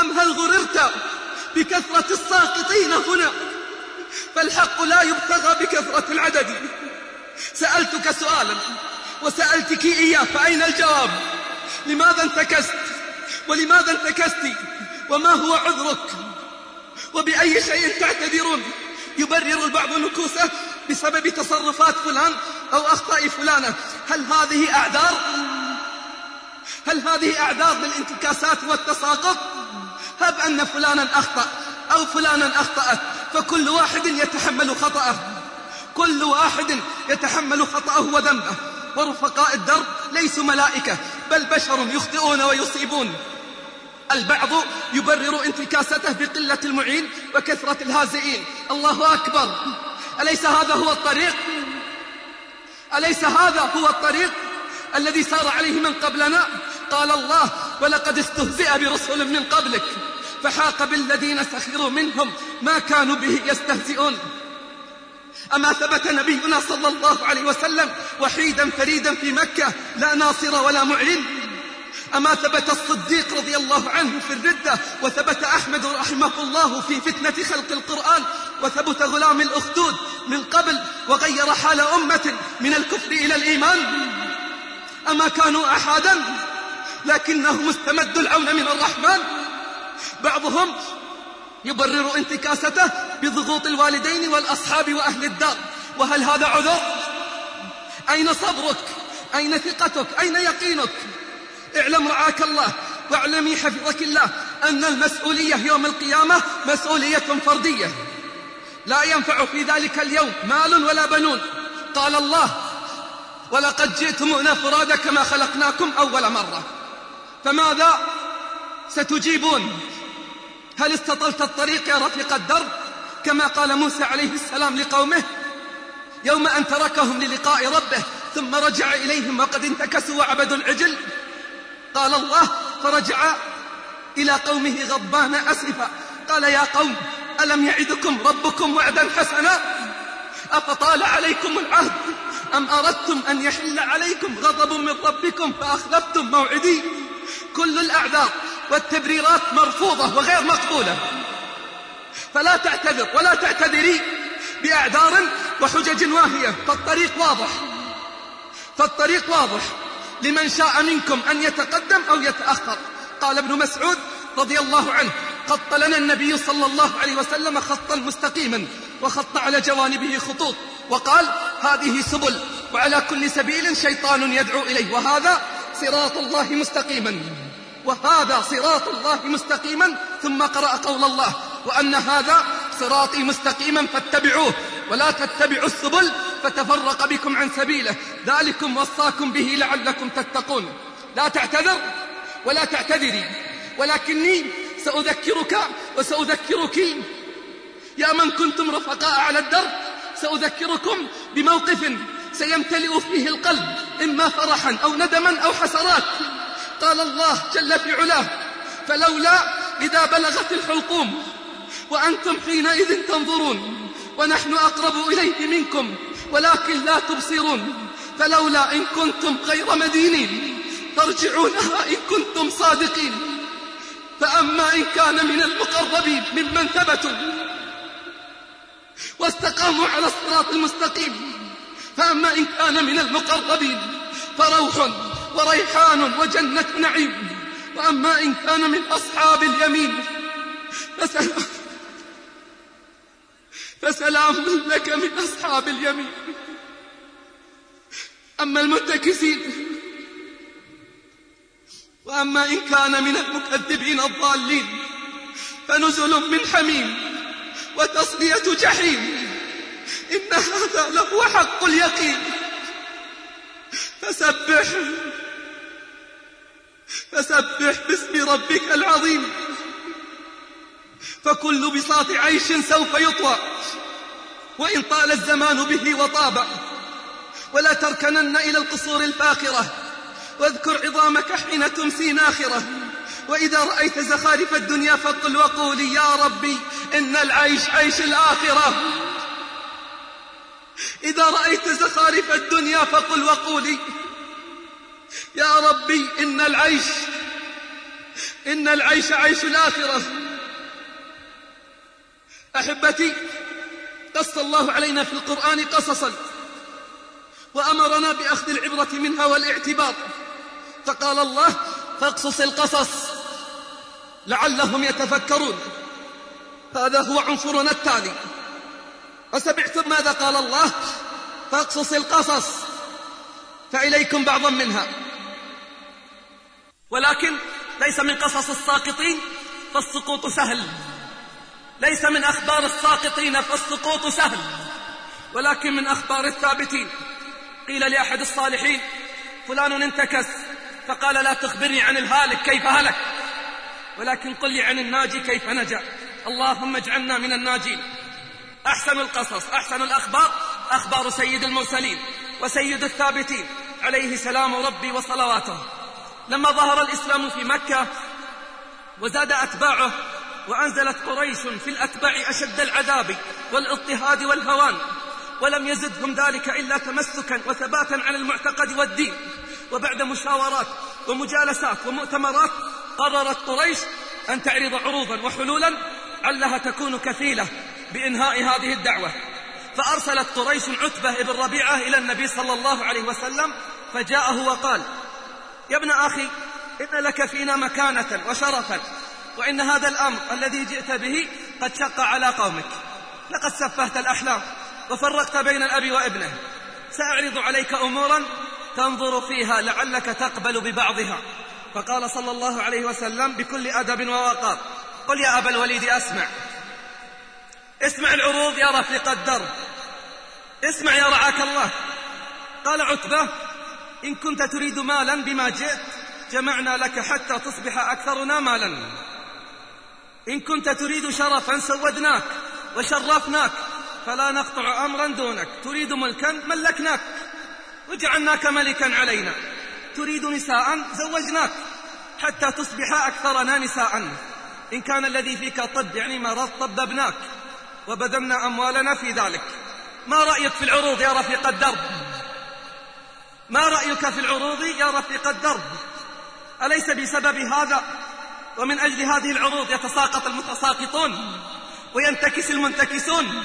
أم هل غررت بكثرة الساقطين هنا فالحق لا يبتغى بكثرة العدد. سألتك سؤالا وسألتك إياه فأين الجواب؟ لماذا انتكست؟ ولماذا انتكست؟ وما هو عذرك؟ وبأي شيء تعتذرون؟ يبرر البعض نكوسه بسبب تصرفات فلان أو أخطاء فلانة هل هذه أعذار؟ هل هذه أعذار للانتكاسات والتساقط؟ هب أن فلانا أخطأ أو فلانا أخطأت فكل واحد يتحمل خطأه. كل واحد يتحمل خطأه وذنبه. ورفقاء الدرب ليسوا ملائكة بل بشر يخطئون ويصيبون. البعض يبرر انتكاسته بقلة المعين وكثرة الهازئين. الله أكبر. أليس هذا هو الطريق؟ أليس هذا هو الطريق؟ الذي سار عليه من قبلنا؟ قال الله ولقد استهزئ برسول من قبلك فحاق بالذين سخروا منهم ما كانوا به يستهزئون. أما ثبت نبينا صلى الله عليه وسلم وحيدا فريدا في مكة لا ناصر ولا معين أما ثبت الصديق رضي الله عنه في الردة وثبت أحمد رحمه الله في فتنة خلق القرآن وثبت غلام الأخدود من قبل وغير حال أمة من الكفر إلى الإيمان. أما كانوا أحدا لكنهم استمدوا العون من الرحمن بعضهم يبرر انتكاسته بضغوط الوالدين والأصحاب وأهل الدار وهل هذا عذر؟ أين صبرك؟ أين ثقتك؟ أين يقينك؟ اعلم رعاك الله واعلمي حفظك الله أن المسؤولية يوم القيامة مسؤولية فردية لا ينفع في ذلك اليوم مال ولا بنون قال الله ولقد جئتمونا فرادا كما خلقناكم أول مرة. فماذا ستجيبون؟ هل استطلت الطريق يا رفيق الدرب كما قال موسى عليه السلام لقومه يوم أن تركهم للقاء ربه ثم رجع إليهم وقد انتكسوا وعبدوا العجل. قال الله فرجع إلى قومه غضبان أسفا. قال يا قوم ألم يعدكم ربكم وعدا حسنا؟ أفطال عليكم العهد؟ أم أردتم أن يحل عليكم غضب من ربكم فأخلفتم موعدي؟ كل الأعذار والتبريرات مرفوضة وغير مقبولة. فلا تعتذر ولا تعتذري بأعذار وحجج واهية. فالطريق واضح. فالطريق واضح لمن شاء منكم أن يتقدم أو يتأخر. قال ابن مسعود رضي الله عنه خط لنا النبي صلى الله عليه وسلم خطا مستقيما وخط على جوانبه خطوط. وقال هذه سبل وعلى كل سبيل شيطان يدعو إليه وهذا صراط الله مستقيما. وهذا صراط الله مستقيما. ثم قرأ قول الله وأن هذا صراطي مستقيما فاتبعوه ولا تتبعوا السبل فتفرق بكم عن سبيله. ذلكم وصاكم به لعلكم تتقون. لا تعتذر ولا تعتذري ولكني سأذكرك وسأذكرك. يا من كنتم رفقاء على الدرب سأذكركم بموقف سيمتلئ فيه القلب إما فرحا أو ندما أو حسرات. قال الله جل في علاه فلولا إذا بلغت الحلقوم وأنتم حينئذ تنظرون ونحن أقرب إليه منكم ولكن لا تبصرون. فلولا إن كنتم غير مدينين ترجعونها إن كنتم صادقين. فأما إن كان من المقربين ممن ثبتوا؟ واستقاموا على الصراط المستقيم. فأما إن كان من المقربين فروح وريحان وجنة نعيم. وأما إن كان من أصحاب اليمين فسلام فسلام لك من أصحاب اليمين. أما المتكسين وأما إن كان من المكذبين الضالين فنزل من حميم. وتصلية جحيم. إن هذا لهو حق اليقين. فسبح. فسبح باسم ربك العظيم. فكل بساط عيش سوف يطوى. وإن طال الزمان به وطاب ولا تركنن إلى القصور الفاخرة. واذكر عظامك حين تمسي ناخرة. وإذا رأيت زخارف الدنيا فقل وقولي يا ربي إن العيش عيش الآخرة. إذا رأيت زخارف الدنيا فقل وقولي يا ربي إن العيش إن العيش عيش الآخرة. أحبتي قص الله علينا في القرآن قصصا وأمرنا بأخذ العبرة منها والاعتبار. فقال الله فاقصص القصص. لعلهم يتفكرون. هذا هو عنصرنا التالي. وسمعتم ماذا قال الله؟ فاقصص القصص. فإليكم بعضا منها. ولكن ليس من قصص الساقطين فالسقوط سهل. ليس من أخبار الساقطين فالسقوط سهل. ولكن من أخبار الثابتين. قيل لأحد الصالحين فلان انتكس. فقال لا تخبرني عن الهالك كيف هلك؟ ولكن قل لي عن الناجي كيف نجا. اللهم اجعلنا من الناجين. أحسن القصص أحسن الأخبار أخبار سيد المرسلين وسيد الثابتين. عليه سلام ربي وصلواته. لما ظهر الإسلام في مكة وزاد أتباعه وأنزلت قريش في الأتباع أشد العذاب والاضطهاد والهوان ولم يزدهم ذلك إلا تمسكا وثباتا على المعتقد والدين. وبعد مشاورات ومجالسات ومؤتمرات قررت قريش أن تعرض عروضا وحلولا علها تكون كفيلة بإنهاء هذه الدعوة. فأرسلت قريش عتبة بن ربيعة إلى النبي صلى الله عليه وسلم فجاءه وقال يا ابن أخي إن لك فينا مكانة وشرفا وإن هذا الأمر الذي جئت به قد شق على قومك. لقد سفهت الأحلام وفرقت بين الأب وابنه. سأعرض عليك أمورا تنظر فيها لعلك تقبل ببعضها. فقال صلى الله عليه وسلم بكل أدب ووقار قل يا أبا الوليد أسمع اسمع العروض يا رفيق الدرب اسمع يا رعاك الله. قال عتبة إن كنت تريد مالا بما جئت جمعنا لك حتى تصبح أكثرنا مالا. إن كنت تريد شرفا سودناك وشرفناك فلا نقطع أمرا دونك تريد ملكا ملكناك وجعلناك ملكا علينا. تريد نساء زوجناك حتى تصبح أكثرنا نساء. إن كان الذي فيك طب يعني مرض طببناك وبذلنا أموالنا في ذلك. ما رأيك في العروض يا رفيق الدرب؟ ما رأيك في العروض يا رفيق الدرب؟ أليس بسبب هذا؟ ومن أجل هذه العروض يتساقط المتساقطون وينتكس المنتكسون.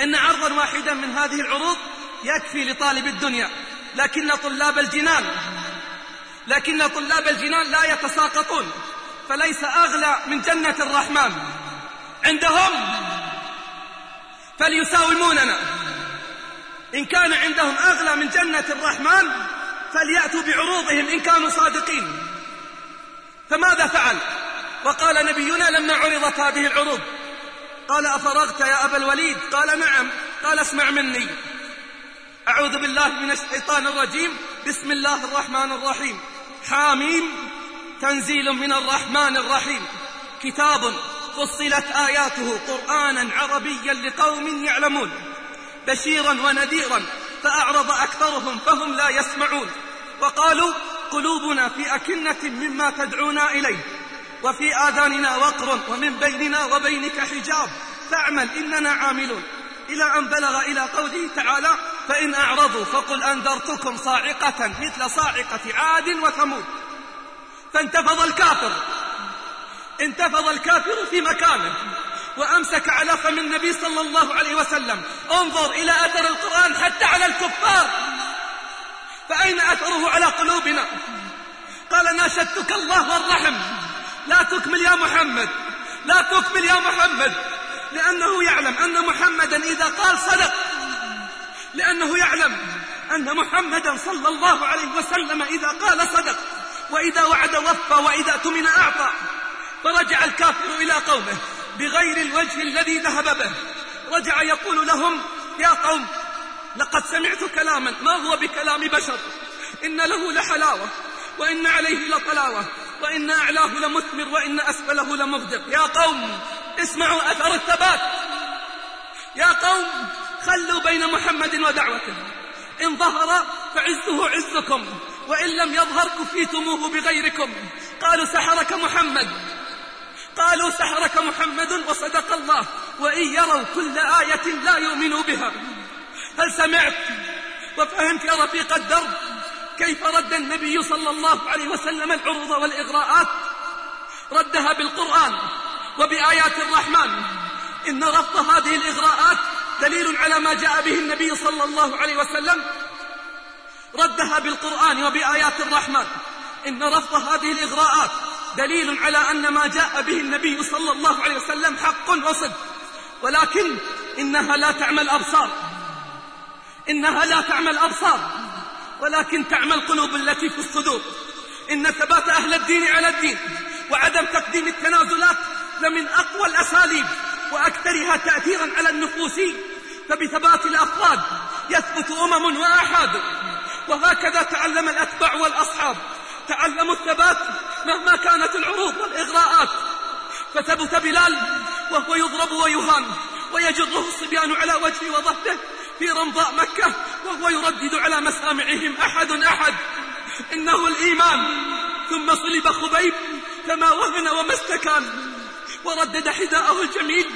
إن عرضا واحدا من هذه العروض يكفي لطالب الدنيا. لكن طلاب الجنان لكن طلاب الجنان لا يتساقطون فليس أغلى من جنة الرحمن عندهم. فليساوموننا إن كان عندهم أغلى من جنة الرحمن فليأتوا بعروضهم إن كانوا صادقين. فماذا فعل؟ وقال نبينا لما عرضت هذه العروض قال أفرغت يا أبا الوليد؟ قال نعم قال اسمع مني. أعوذ بالله من الشيطان الرجيم. بسم الله الرحمن الرحيم. حاميم. تنزيل من الرحمن الرحيم. كتاب فصلت آياته قرآنا عربيا لقوم يعلمون. بشيرا ونذيرا فأعرض أكثرهم فهم لا يسمعون. وقالوا قلوبنا في أكنة مما تدعونا إليه. وفي آذاننا وقر ومن بيننا وبينك حجاب. فاعمل إننا عاملون. إلى أن بلغ إلى قوله تعالى فإن أعرضوا فقل أنذرتكم صاعقة مثل صاعقة عاد وثمود. فانتفض الكافر. انتفض الكافر في مكانه وأمسك على فم النبي صلى الله عليه وسلم. انظر إلى أثر القرآن حتى على الكفار. فأين أثره على قلوبنا؟ قال ناشدتك الله والرحم. لا تكمل يا محمد. لا تكمل يا محمد. لأنه يعلم أن محمدا إذا قال صدق لأنه يعلم أن محمدا صلى الله عليه وسلم إذا قال صدق وإذا وعد وفى وإذا تمن أعطى فرجع الكافر إلى قومه بغير الوجه الذي ذهب به. رجع يقول لهم يا قوم لقد سمعت كلاما ما هو بكلام بشر؟ إن له لحلاوة وإن عليه لطلاوة وإن أعلاه لمثمر وإن أسفله لمغدق. يا قوم اسمعوا أثر الثبات. يا قوم خلوا بين محمد ودعوته. إن ظهر فعزه عزكم وإن لم يظهر كفيتموه بغيركم. قالوا سحرك محمد. قالوا سحرك محمد وصدق الله وإن يروا كل آية لا يؤمنوا بها. هل سمعت؟ وفهمت يا رفيق الدرب كيف رد النبي صلى الله عليه وسلم العروض والإغراءات؟ ردها بالقرآن وبآيات الرحمن. إن رفض هذه الإغراءات دليل على ما جاء به النبي صلى الله عليه وسلم. ردها بالقرآن وبآيات الرحمن. إن رفض هذه الإغراءات دليل على أن ما جاء به النبي صلى الله عليه وسلم حق وصدق. ولكن إنها لا تعمى الأبصار إنها لا تعمى الأبصار ولكن تعمى القلوب التي في الصدور. إن ثبات أهل الدين على الدين وعدم تقديم التنازلات لمن أقوى الأساليب. وأكثرها تأثيرا على النفوس فبثبات الأفراد يثبت أمم وآحاد وهكذا تعلم الأتباع والأصحاب. تعلموا الثبات مهما كانت العروض والإغراءات. فثبت بلال وهو يضرب ويهان ويجره الصبيان على وجهه وظهره في رمضاء مكة وهو يردد على مسامعهم أحد أحد. إنه الإيمان. ثم صلب خبيب فما وهن وما استكان. وردد حذاءه الجميل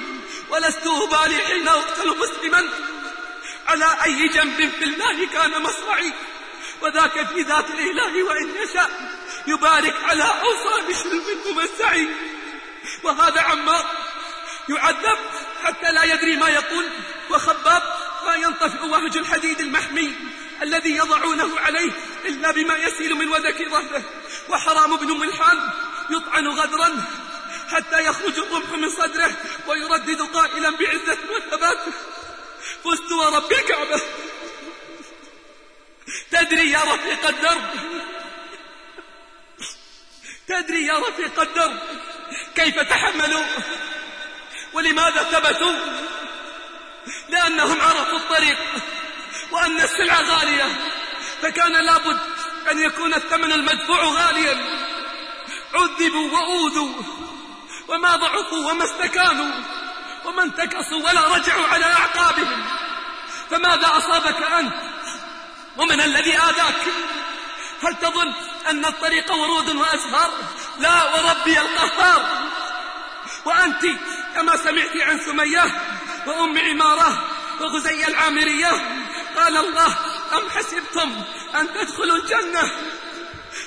ولست أبالي حين أقتل مسلما. على أي جنب في الله كان مصرعي؟ وذاك في ذات الإله وإن يشاء يبارك على أوصال شرب ممسعي. وهذا عمار يعذب حتى لا يدري ما يقول وخباب ما ينطفئ وهج الحديد المحمي الذي يضعونه عليه إلا بما يسيل من ودك ظهره. وحرام بن ملحان يطعن غدرا حتى يخرج الرمح من صدره ويردد قائلا بعزة وثبات. فزت ورب الكعبة تدري يا رفيق الدرب. تدري يا رفيق الدرب كيف تحملوا ولماذا ثبتوا؟ لأنهم عرفوا الطريق وأن السلعة غالية فكان لابد أن يكون الثمن المدفوع غاليا. عذبوا وأوذوا وما ضعفوا وما استكانوا وما انتكسوا ولا رجعوا على أعقابهم. فماذا أصابك أنت؟ ومن الذي آذاك؟ هل تظن أن الطريق ورود وأزهار؟ لا وربي القهار. وأنت كما سمعت عن سمية وأم عمارة وغزي العامرية قال الله أم حسبتم أن تدخلوا الجنة؟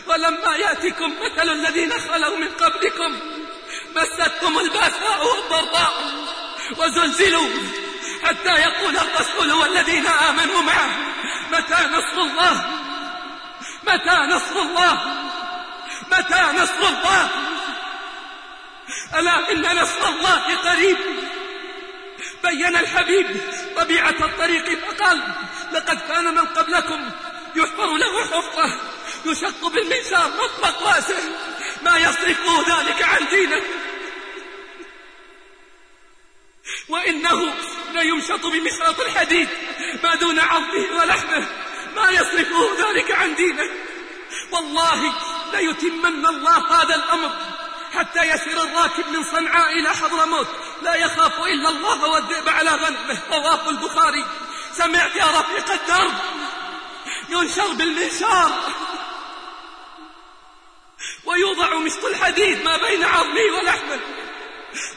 ولما يأتكم مثل الذين خلوا من قبلكم مستهم البأساء والضراء وزلزلوا حتى يقول الرسول والذين آمنوا معه متى نصر الله؟ متى نصر الله؟ متى نصر الله؟ ألا إن نصر الله قريب؟ بين الحبيب طبيعة الطريق فقال لقد كان من قبلكم يحفر له حفرة يشق بالمنشار مطبق رأسه ما يصرفه ذلك عن دينه. وإنه ليمشط بمشرط الحديد ما دون عظمه ولحمه ما يصرفه ذلك عن دينه. والله ليتمن الله هذا الأمر حتى يسير الراكب من صنعاء إلى حضرموت. لا يخاف إلا الله والذئب على غنمه. رواه البخاري. سمعت يا رفيق الدرب ينشر بالمنشار. ويوضع مشط الحديد ما بين عظمه ولحمه.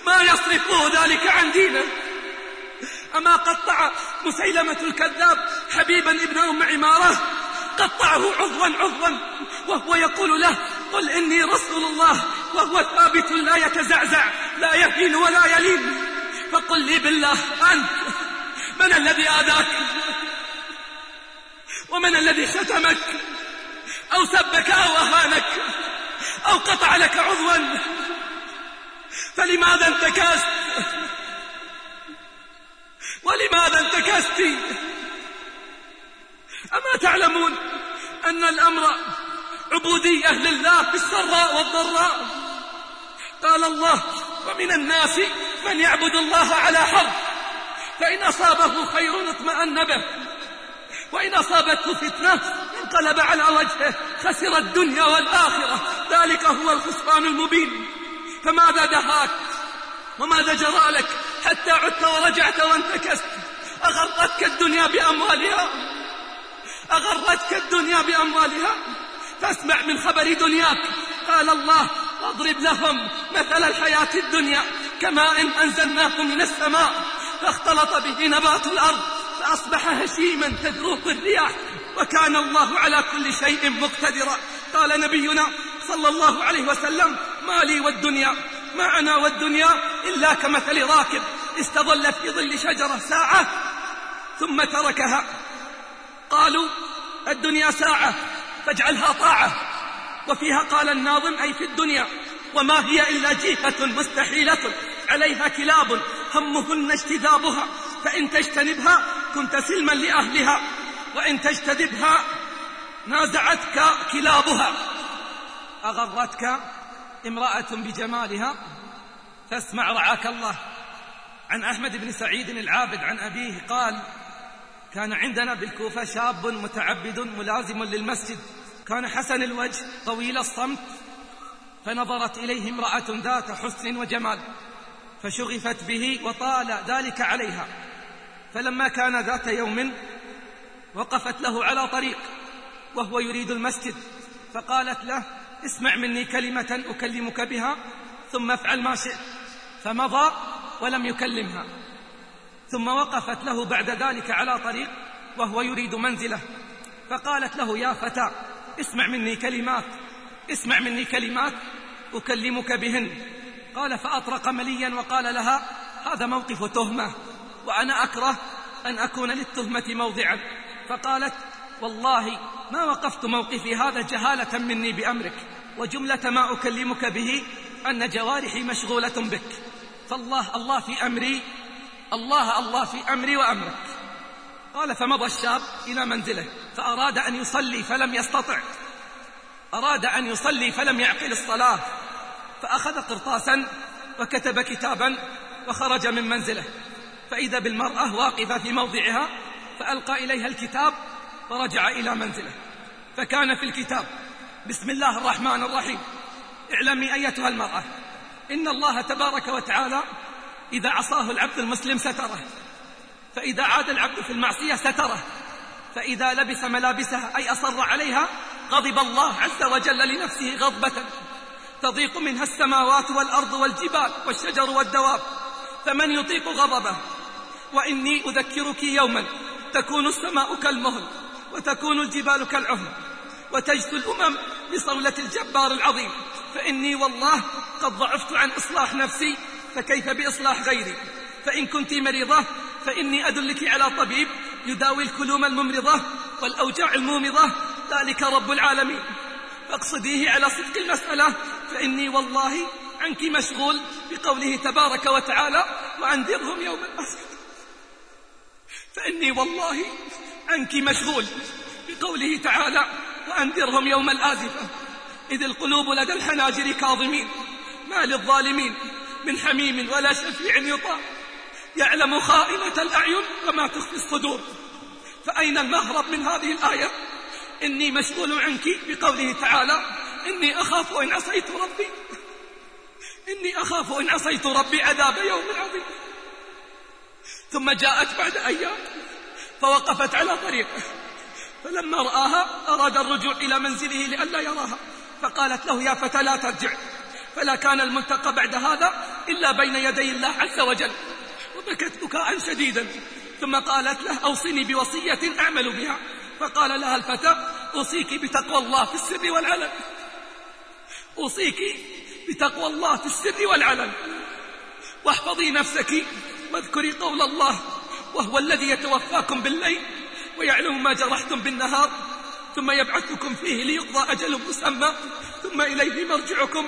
ما يصرفه ذلك عن دينه. أما قطع مسيلمة الكذاب حبيبا ابن أم عمارة قطعه عضوا عضوا وهو يقول له قل إني رسول الله وهو ثابت لا يتزعزع لا يهين ولا يلين. فقل لي بالله أنت من الذي آذاك؟ ومن الذي شتمك؟ أو سبك أو أهانك أو قطع لك عضوا فلماذا انتكست؟ ولماذا انتكست؟ أما تعلمون أن الأمر عبودية لله في السراء والضراء. قال الله ومن الناس من يعبد الله على حرف فإن أصابه خير اطمأن به وإن أصابته فتنة انقلب على وجهه خسر الدنيا والآخرة. ذلك هو الخسران المبين. فماذا دهاك؟ وماذا جرى لك حتى عدت ورجعت وانتكست؟ أغرتك الدنيا بأموالها؟ أغرتك الدنيا بأموالها؟ فاسمع من خبر دنياك. قال الله واضرب لهم مثل الحياة الدنيا كماء إن أنزلناه من السماء فاختلط به نبات الأرض فأصبح هشيما تذروه الرياح وكان الله على كل شيء مقتدرا. قال نبينا صلى الله عليه وسلم ما لي والدنيا ما أنا والدنيا إلا كمثل راكب استظل في ظل شجرة ساعة ثم تركها. قالوا الدنيا ساعة فاجعلها طاعة. وفيها قال الناظم أي في الدنيا وما هي إلا جيفة مستحيلة عليها كلاب همهن اجتذابها فإن تجتنبها كنت سلما لأهلها وإن تجتذبها نازعتك كلابها. أغرتك امرأة بجمالها فاسمع رعاك الله. عن أحمد بن سعيد العابد عن أبيه قال كان عندنا بالكوفة شاب متعبد ملازم للمسجد. كان حسن الوجه طويل الصمت فنظرت إليه امرأة ذات حسن وجمال فشغفت به وطال ذلك عليها. فلما كان ذات يوم وقفت له على طريق وهو يريد المسجد فقالت له اسمع مني كلمة أكلمك بها ثم افعل ما شئت. فمضى ولم يكلمها. ثم وقفت له بعد ذلك على طريق وهو يريد منزله. فقالت له يا فتى اسمع مني كلمات اسمع مني كلمات أكلمك بهن. قال فأطرق مليا وقال لها هذا موقف تهمة وأنا أكره أن أكون للتهمة موضعا. فقالت والله ما وقفت موقفي هذا جهالة مني بأمرك وجملة ما أكلمك به أن جوارحي مشغولة بك. فالله الله في أمري الله الله في أمري وأمرك. قال فمضى الشاب إلى منزله فأراد أن يصلي فلم يستطع. أراد أن يصلي فلم يعقل الصلاة. فأخذ قرطاسا وكتب كتابا وخرج من منزله. فإذا بالمرأة واقفة في موضعها فألقى إليها الكتاب ورجع إلى منزله. فكان في الكتاب. بسم الله الرحمن الرحيم. اعلمي أيتها المرأة. إن الله تبارك وتعالى إذا عصاه العبد المسلم ستره. فإذا عاد العبد في المعصية ستره. فإذا لبس ملابسها أي أصر عليها غضب الله عز وجل لنفسه غضبة. تضيق منها السماوات والأرض والجبال والشجر والدواب. فمن يطيق غضبه؟ وإني أذكرك يوما تكون السماء كالمهل. وتكون الجبال كالعهن وتجثو الأمم بصولة الجبار العظيم. فإني والله قد ضعفت عن إصلاح نفسي فكيف بإصلاح غيري؟ فإن كنت مريضة فإني أدلك على طبيب يداوي الكلوم الممرضة والأوجاع المومضة. ذلك رب العالمين. فاقصديه على صدق المسألة. فإني والله عنك مشغول بقوله تبارك وتعالى وأنذرهم يوم الأسف فإني والله عنك مشغول. بقوله تعالى وأنذرهم يوم الآزفة. إذ القلوب لدى الحناجر كاظمين. ما للظالمين من حميم ولا شفيع يطاع. يعلم خائنة الأعين وما تخفي الصدور. فأين المهرب من هذه الآية؟ إني مشغول عنك بقوله تعالى إني أخاف إن عصيت ربي. إني أخاف إن عصيت ربي عذاب يوم عظيم. ثم جاءت بعد أيام فوقفت على طريقه فلما رآها أراد الرجوع إلى منزله لئلا يراها. فقالت له يا فتى لا ترجع. فلا كان الملتقى بعد هذا إلا بين يدي الله عز وجل. وبكت بكاء شديدا. ثم قالت له أوصني بوصية أعمل بها. فقال لها الفتى أوصيك بتقوى الله في السر والعلن. أوصيك بتقوى الله في السر والعلن. واحفظي نفسك واذكري قول الله. وهو الذي يتوفاكم بالليل ويعلم ما جرحتم بالنهار ثم يبعثكم فيه ليقضى أجل مسمى ثم إليه مرجعكم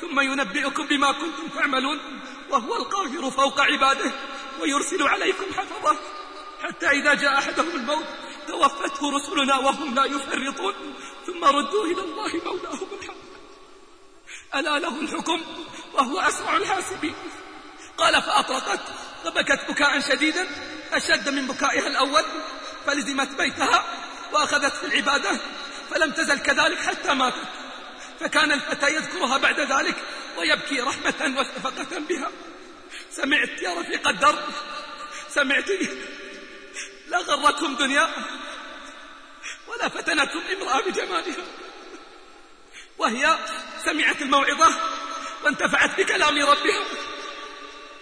ثم ينبئكم بما كنتم تعملون وهو القاهر فوق عباده ويرسل عليكم حفظه حتى إذا جاء أحدهم الموت توفته رسلنا وهم لا يفرطون ثم ردوا إلى الله مولاهم الحق. ألا له الحكم؟ وهو أسرع الحاسبين. قال فأطرقت فبكت بكاء شديدا أشد من بكائها الأول فلزمت بيتها وأخذت في العبادة فلم تزل كذلك حتى ماتت. فكان الفتى يذكرها بعد ذلك ويبكي رحمة وشفقة بها. سمعت يا رفيق الدرب سمعت لا غرتهم دنيا ولا فتنتهم امرأة بجمالها. وهي سمعت الموعظة وانتفعت بكلام ربها.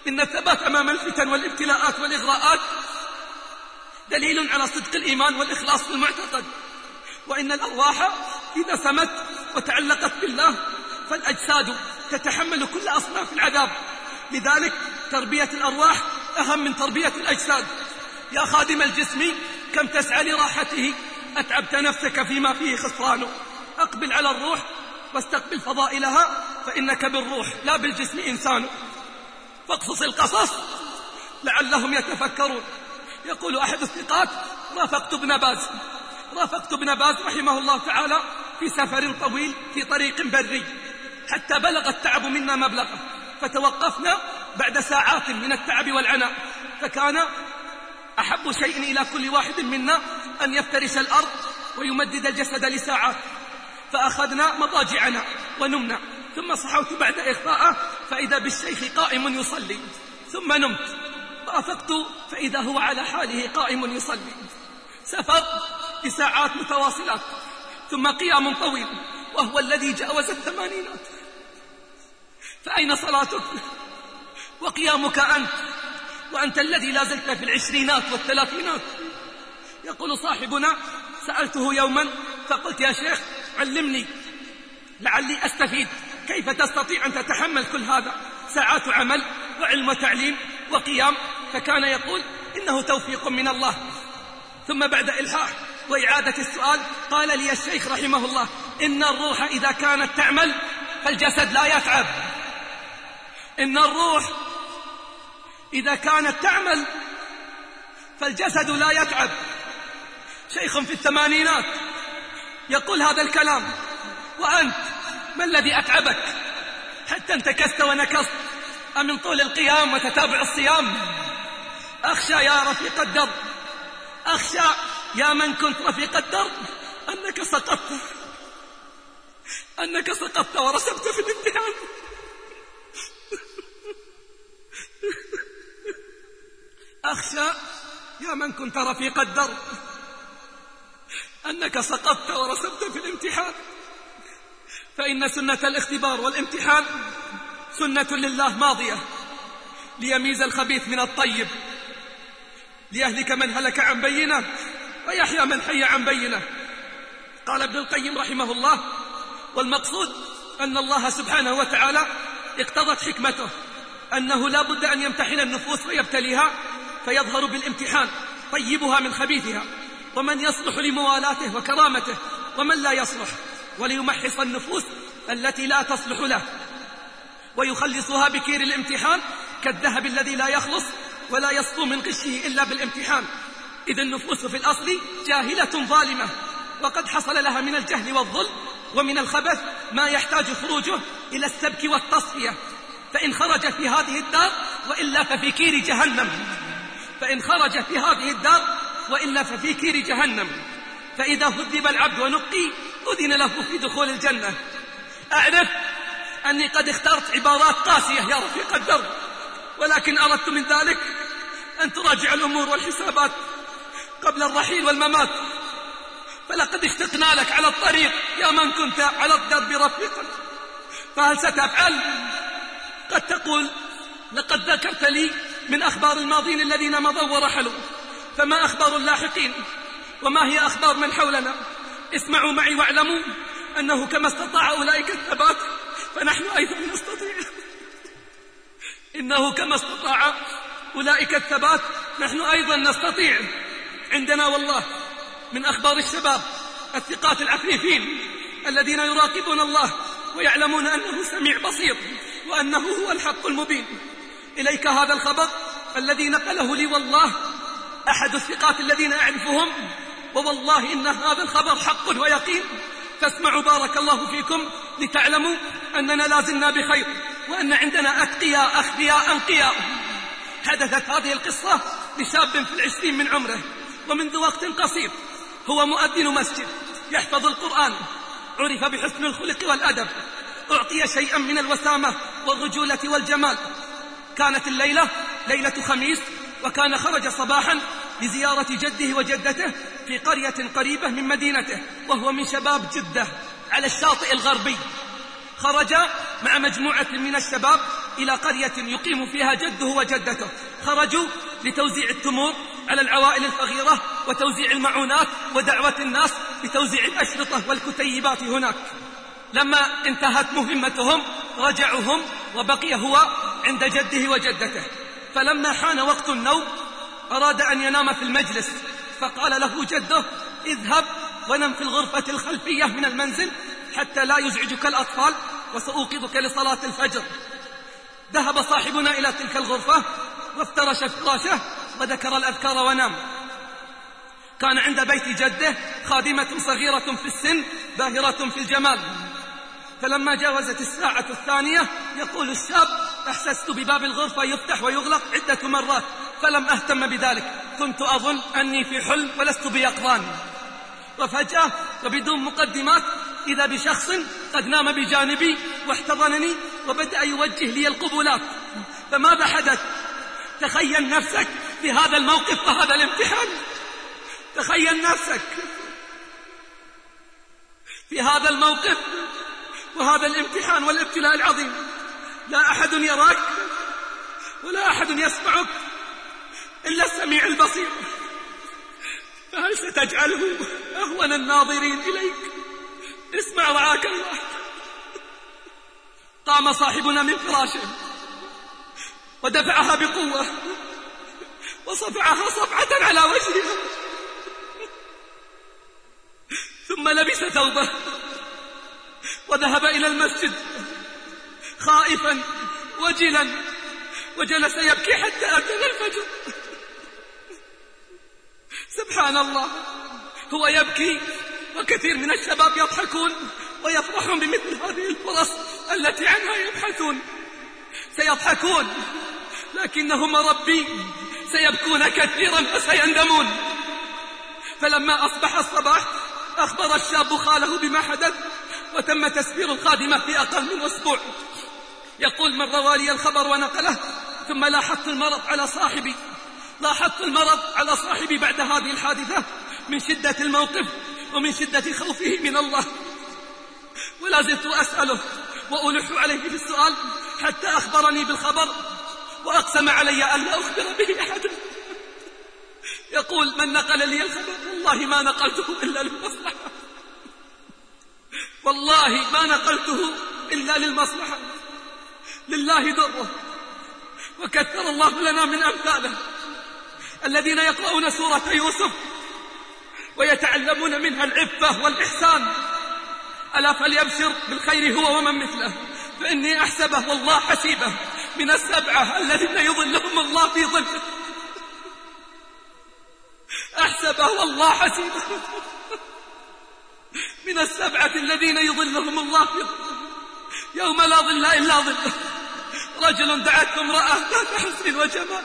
إن الثبات أمام الفتن والابتلاءات والإغراءات دليل على صدق الإيمان والإخلاص في المعتقد. وإن الأرواح إذا سمت وتعلقت بالله فالأجساد تتحمل كل أصناف العذاب. لذلك تربية الأرواح أهم من تربية الأجساد. يا خادم الجسم كم تسعى لراحته؟ أتعبت نفسك فيما فيه خسرانه أقبل على الروح واستقبل فضائلها فإنك بالروح لا بالجسم إنسان. فاقصص القصص. لعلهم يتفكرون. يقول أحد الثقات رافقت ابن باز. رافقت ابن باز رحمه الله تعالى في سفر طويل في طريق بري. حتى بلغ التعب منا مبلغه فتوقفنا بعد ساعات من التعب والعناء. فكان أحب شيء إلى كل واحد منا أن يفترش الأرض ويمدد الجسد لساعات. فأخذنا مضاجعنا ونمنا. ثم صحوت بعد إخفاءه فإذا بالشيخ قائم يصلي. ثم نمت. فأفقت فإذا هو على حاله قائم يصلي. سفر بساعات متواصلات. ثم قيام طويل. وهو الذي جاوز الثمانينات. فأين صلاتك؟ وقيامك أنت. وأنت الذي لا زلت في العشرينات والثلاثينات. يقول صاحبنا سألته يوما فقلت يا شيخ علمني. لعلي أستفيد. كيف تستطيع أن تتحمل كل هذا؟ ساعات عمل وعلم وتعليم وقيام. فكان يقول إنه توفيق من الله. ثم بعد إلحاح وإعادة السؤال قال لي الشيخ رحمه الله إن الروح إذا كانت تعمل فالجسد لا يتعب. إن الروح إذا كانت تعمل فالجسد لا يتعب. شيخ في الثمانينات يقول هذا الكلام وأنت ما الذي أتعبك؟ حتى انتكست ونكست أمن طول القيام وتتابع الصيام؟ أخشى يا رفيق الدرب أخشى يا من كنت رفيق الدرب أنك سقطت. أنك سقطت ورسبت في الامتحان. أخشى يا من كنت رفيق الدرب أنك سقطت ورسبت في الامتحان. فإن سنة الاختبار والامتحان سنة لله ماضية. ليميز الخبيث من الطيب. ليهلك من هلك عن بينة ويحيى من حي عن بينة. قال ابن القيم رحمه الله والمقصود أن الله سبحانه وتعالى اقتضت حكمته أنه لا بد أن يمتحن النفوس ويبتليها فيظهر بالامتحان طيبها من خبيثها. ومن يصلح لموالاته وكرامته ومن لا يصلح. وليمحص النفوس التي لا تصلح له. ويخلصها بكير الامتحان كالذهب الذي لا يخلص ولا يصفو من غشه إلا بالامتحان. إذ النفوس في الأصل جاهلة ظالمة وقد حصل لها من الجهل والظلم ومن الخبث ما يحتاج خروجه إلى السبك والتصفية. فإن خرج في هذه الدار وإلا ففي كير جهنم. فإن خرج في هذه الدار وإلا ففي كير جهنم. فإذا هذب العبد ونقي أذن له في دخول الجنة. أعرف أني قد اخترت عبارات قاسية يا رفيق الدرب ولكن أردت من ذلك أن تراجع الأمور والحسابات قبل الرحيل والممات. فلقد اشتقنا لك على الطريق يا من كنت على الدرب رفيقا. فهل ستفعل؟ قد تقول لقد ذكرت لي من أخبار الماضين الذين مضوا ورحلوا فما أخبار اللاحقين؟ وما هي أخبار من حولنا؟ اسمعوا معي واعلموا أنه كما استطاع أولئك الثبات فنحن أيضا نستطيع. إنه كما استطاع أولئك الثبات نحن أيضا نستطيع. عندنا والله من أخبار الشباب الثقات العفيفين الذين يراقبون الله ويعلمون أنه سميع بصير وأنه هو الحق المبين. إليك هذا الخبر الذي نقله لي والله أحد الثقات الذين أعرفهم ووالله إن هذا الخبر حق ويقين. فاسمعوا بارك الله فيكم لتعلموا أننا لازلنا بخير وأن عندنا أتقياء أخفياء أنقياء. حدثت هذه القصة لشاب في العشرين من عمره ومنذ وقت قصير هو مؤذن مسجد يحفظ القرآن. عرف بحسن الخلق والأدب أعطي شيئا من الوسامة والرجولة والجمال. كانت الليلة ليلة خميس وكان خرج صباحا لزيارة جده وجدته في قرية قريبة من مدينته وهو من شباب جدة على الشاطئ الغربي. خرج مع مجموعة من الشباب إلى قرية يقيم فيها جده وجدته. خرجوا لتوزيع التمور على العوائل الفقيرة وتوزيع المعونات ودعوة الناس لتوزيع الأشرطة والكتيبات هناك. لما انتهت مهمتهم رجعوا هم وبقي هو عند جده وجدته. فلما حان وقت النوم أراد أن ينام في المجلس. فقال له جده اذهب ونم في الغرفة الخلفية من المنزل حتى لا يزعجك الأطفال وسأوقظك لصلاة الفجر. ذهب صاحبنا إلى تلك الغرفة وافترش فراشه وذكر الأذكار ونام. كان عند بيت جده خادمة صغيرة في السن باهرة في الجمال. فلما جاوزت الساعة الثانية يقول الشاب أحسست بباب الغرفة يفتح ويغلق عدة مرات فلم أهتم بذلك. كنت أظن أني في حلم ولست بيقظان. وفجأة وبدون مقدمات إذا بشخص قد نام بجانبي واحتضنني وبدأ يوجه لي القبلات. فماذا حدث؟ تخيل نفسك في هذا الموقف وهذا الامتحان. تخيل نفسك في هذا الموقف وهذا الامتحان والابتلاء العظيم. لا أحد يراك ولا أحد يسمعك. إلا السميع البصير. فهل ستجعله أهون الناظرين إليك؟ اسمع رعاك الله. قام صاحبنا من فراشه ودفعها بقوة وصفعها صفعة على وجهها ثم لبس ثوبه وذهب إلى المسجد خائفا وجلا وجلس يبكي حتى أذن الفجر. سبحان الله. هو يبكي وكثير من الشباب يضحكون ويفرحون بمثل هذه الفرص التي عنها يبحثون. سيضحكون لكنهم ربي سيبكون كثيرا وسيندمون فلما أصبح الصباح أخبر الشاب خاله بما حدث وتم تسفير الخادمة في أقل من أسبوع. يقول من روى لي الخبر ونقله ثم لاحظت المرض على صاحبي. لاحظت المرض على صاحبي بعد هذه الحادثة من شدة الموقف ومن شدة خوفه من الله. ولا زلت أسأله وألح عليه بالسؤال حتى أخبرني بالخبر وأقسم علي أن لا أخبر به أحدا. يقول من نقل لي الخبر والله ما نقلته إلا للمصلحة. والله ما نقلته إلا للمصلحة. لله دره وكثر الله لنا من أمثاله. الذين يقرؤون سورة يوسف ويتعلمون منها العفة والإحسان. ألا فليبشر بالخير هو ومن مثله فإني أحسبه والله حسيبه من السبعة الذين يظلهم الله في ظله أحسبه والله حسيبه من السبعة الذين يظلهم الله في ظله يوم لا ظل إلا ظله. رجل دعته امرأة ذات حسن وجمال.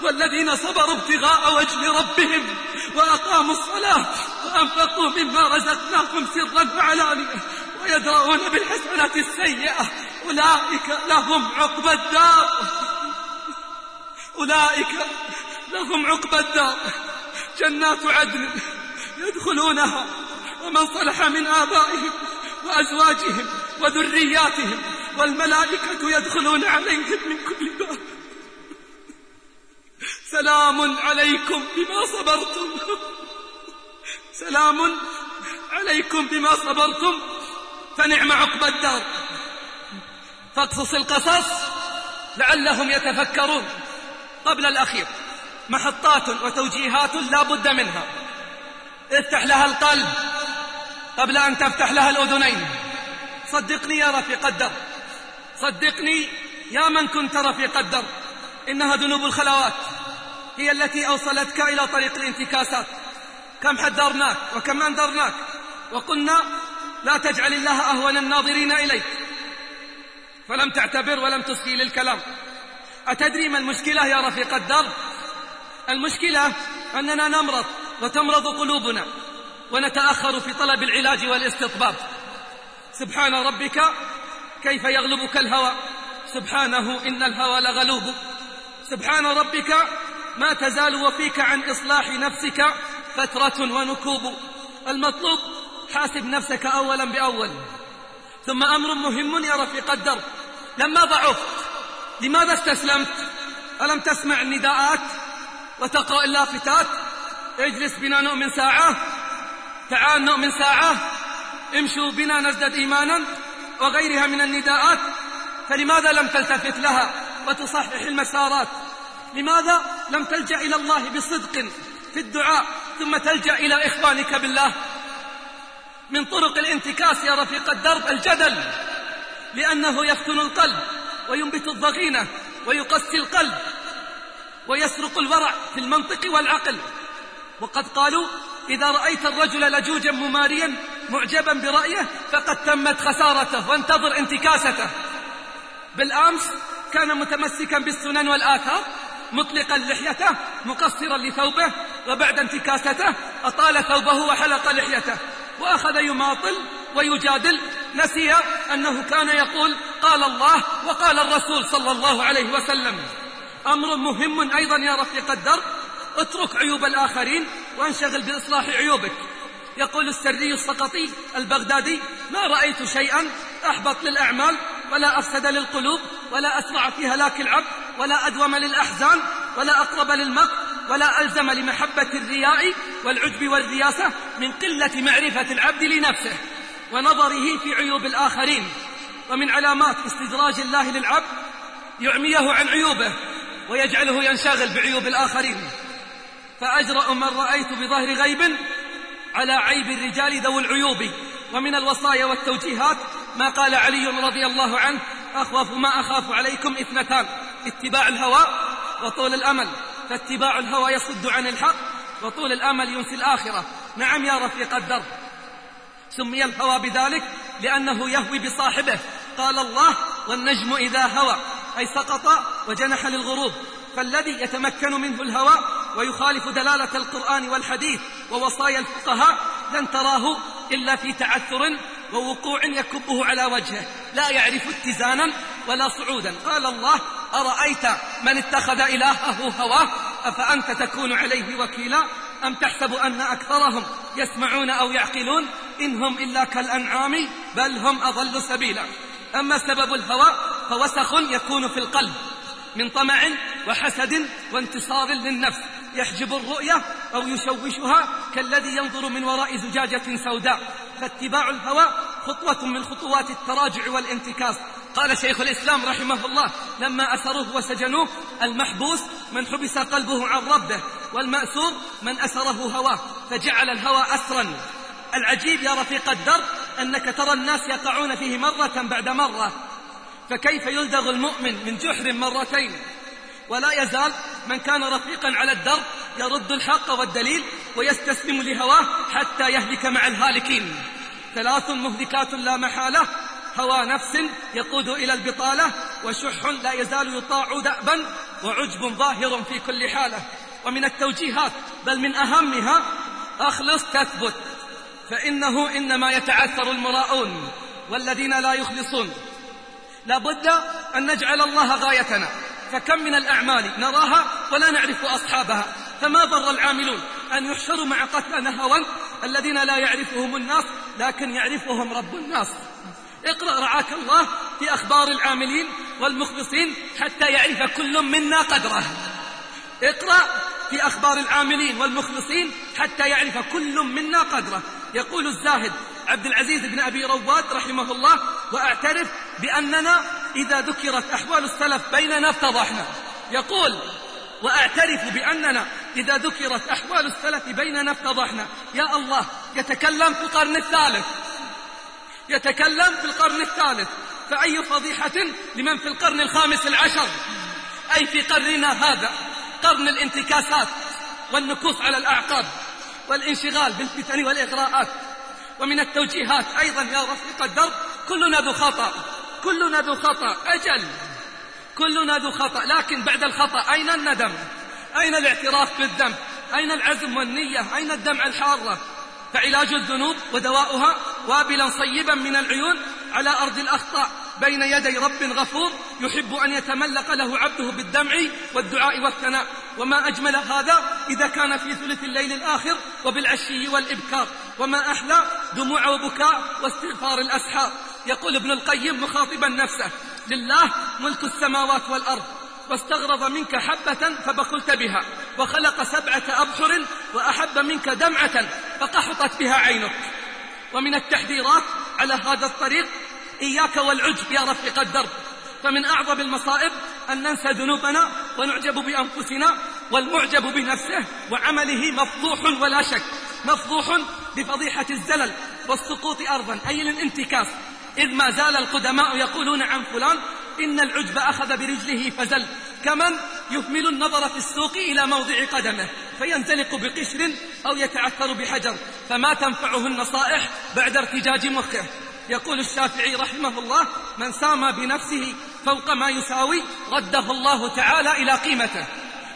والذين صبروا ابتغاء وجه ربهم وأقاموا الصلاة وأنفقوا مما رزقناهم سرا وعلانية ويدرؤون بالحسنة السيئة. أولئك لهم عقبى الدار. أولئك لهم عقبى الدار. جنات عدن يدخلونها ومن صلح من آبائهم وأزواجهم وذرياتهم والملائكة يدخلون عليهم من كل باب. سلام عليكم بما صبرتم. سلام عليكم بما صبرتم. فنعم عقبى الدار. فاقصص القصص لعلهم يتفكرون. قبل الأخير محطات وتوجيهات لا بد منها. افتح لها القلب قبل أن تفتح لها الأذنين. صدقني يا رفيق الدرب صدقني يا من كنت رفيق الدرب إنها ذنوب الخلوات. هي التي أوصلتك إلى طريق الانتكاسات كم حذرناك وكم أنذرناك. وقلنا لا تجعل الله أهون الناظرين إليك. فلم تعتبر ولم تصغي للكلام. أتدري ما المشكلة يا رفيق الدرب المشكلة أننا نمرض وتمرض قلوبنا ونتأخر في طلب العلاج والاستطباب. سبحان ربك كيف يغلبك الهوى؟ سبحانه إن الهوى لغلوب. سبحان ربك ما تزال وفيك عن إصلاح نفسك فترة ونكوب. المطلوب حاسب نفسك أولا بأول. ثم أمر مهم يا رفيق الدرب لما ضعفت لماذا استسلمت؟ ألم تسمع النداءات وتقرأ اللافتات؟ اجلس بنا نؤمن ساعة. تعال نؤمن ساعة. امشوا بنا نزدد إيمانا وغيرها من النداءات. فلماذا لم تلتفت لها وتصحح المسارات؟ لماذا لم تلجأ إلى الله بصدق في الدعاء ثم تلجأ إلى إخوانك بالله؟ من طرق الانتكاس يا رفيق الدرب الجدل لأنه يفتن القلب وينبت الضغينة ويقسي القلب ويسرق الورع في المنطق والعقل. وقد قالوا إذا رأيت الرجل لجوجا مماريا معجبا برأيه فقد تمت خسارته وانتظر انتكاسته. بالأمس كان متمسكا بالسنن والآثار مطلقا لحيته مقصرا لثوبه وبعد انتكاسته أطال ثوبه وحلق لحيته وأخذ يماطل ويجادل نسي أنه كان يقول قال الله وقال الرسول صلى الله عليه وسلم. أمر مهم أيضا يا رفيق الدرب اترك عيوب الآخرين وانشغل بإصلاح عيوبك. يقول السري السقطي البغدادي ما رأيت شيئا أحبط للأعمال ولا أفسد للقلوب ولا أسرع في هلاك العبد ولا أدوم للأحزان ولا أقرب للمقت ولا ألزم لمحبة الرياء والعجب والرياسة من قلة معرفة العبد لنفسه ونظره في عيوب الآخرين ومن علامات استدراج الله للعبد يعميه عن عيوبه ويجعله ينشغل بعيوب الآخرين. فأجرأ من رأيت بظهر غيب على عيب الرجال ذوي العيوب ومن الوصايا والتوجيهات ما قال علي رضي الله عنه أخوف ما أخاف عليكم إثنتان. اتباع الهوى وطول الأمل فاتباع الهوى يصد عن الحق وطول الأمل ينسي الآخرة. نعم يا رفيق الدرب. سمي الهوى بذلك لأنه يهوي بصاحبه. قال الله والنجم إذا هوى أي سقط وجنح للغروب. فالذي يتمكن منه الهوى ويخالف دلالة القرآن والحديث ووصايا الفقهاء لن تراه إلا في تعثر ووقوع يكبه على وجهه. لا يعرف اتزانا ولا صعودا. قال الله أرأيت من اتخذ إلهه هواه؟ أفأنت تكون عليه وكيلا؟ أم تحسب أن أكثرهم يسمعون أو يعقلون؟ إن هم إلا كالأنعام بل هم أضل سبيلا. أما سبب الهوى فوسخ يكون في القلب من طمع وحسد وانتصار للنفس. يحجب الرؤية أو يشوشها كالذي ينظر من وراء زجاجة سوداء. فاتباع الهوى خطوة من خطوات التراجع والانتكاس. قال شيخ الإسلام رحمه الله لما أسروه وسجنوه المحبوس من حبس قلبه عن ربه والمأسور من أسره هواه فجعل الهوى أسرا العجيب يا رفيق الدرب أنك ترى الناس يقعون فيه مرة بعد مرة فكيف يلدغ المؤمن من جحر مرتين؟ ولا يزال من كان رفيقا على الدرب يرد الحق والدليل ويستسلم لهواه حتى يهلك مع الهالكين. ثلاث مهلكات لا محالة هوى نفس يقود إلى البطالة وشح لا يزال يطاع دأبا وعجب ظاهر في كل حالة. ومن التوجيهات بل من أهمها أخلص تثبت فإنه إنما يتعثر المراؤون والذين لا يخلصون. لابد أن نجعل الله غايتنا. فكم من الأعمال نراها ولا نعرف أصحابها. فما ضر العاملون أن يحشروا مع قتلى نهوا؟ الذين لا يعرفهم الناس لكن يعرفهم رب الناس. اقرأ رعاك الله في أخبار العاملين والمخلصين حتى يعرف كل منا قدره. اقرأ في أخبار العاملين والمخلصين حتى يعرف كل منا قدره. يقول الزاهد عبد العزيز بن أبي رواد رحمه الله وأعترف بأننا إذا ذكرت أحوال السلف بيننا افتضحنا. يقول وأعترف بأننا إذا ذكرت أحوال السلف بيننا افتضحنا. يا الله يتكلم في القرن الثالث. يتكلم في القرن الثالث فأي فضيحة لمن في القرن الخامس العشر؟ أي في قرننا هذا؟ قرن الانتكاسات والنكوص على الأعقاب والانشغال بالفتن والإغراءات. ومن التوجيهات أيضا يا رفيق الدرب كلنا ذو خطأ كلنا ذو خطأ أجل. كلنا ذو خطأ لكن بعد الخطأ أين الندم؟ أين الاعتراف بالذنب؟ أين العزم والنية؟ أين الدمعة الحارة؟ فعلاج الذنوب ودواؤها وابلا صيبا من العيون على أرض الأخطاء بين يدي رب غفور يحب أن يتملق له عبده بالدمع والدعاء والثناء. وما أجمل هذا إذا كان في ثلث الليل الآخر وبالعشي والإبكار. وما أحلى دموع وبكاء واستغفار الأسحار. يقول ابن القيم مخاطبا نفسه لله ملك السماوات والأرض واستغرض منك حبة فبخلت بها وخلق سبعة أبحر وأحب منك دمعة فقحطت بها عينك. ومن التحذيرات على هذا الطريق إياك والعجب يا رفيق الدرب. فمن أعظم المصائب أن ننسى ذنوبنا ونعجب بأنفسنا والمعجب بنفسه وعمله مفضوح ولا شك. مفضوح بفضيحة الزلل والسقوط أرضا أي الانتكاس. إذ ما زال القدماء يقولون عن فلان إن العجب أخذ برجله فزل. كمن يهمل النظر في السوق إلى موضع قدمه. فينزلق بقشر أو يتعثر بحجر فما تنفعه النصائح بعد ارتجاج مخه. يقول الشافعي رحمه الله من سامى بنفسه فوق ما يساوي رده الله تعالى إلى قيمته.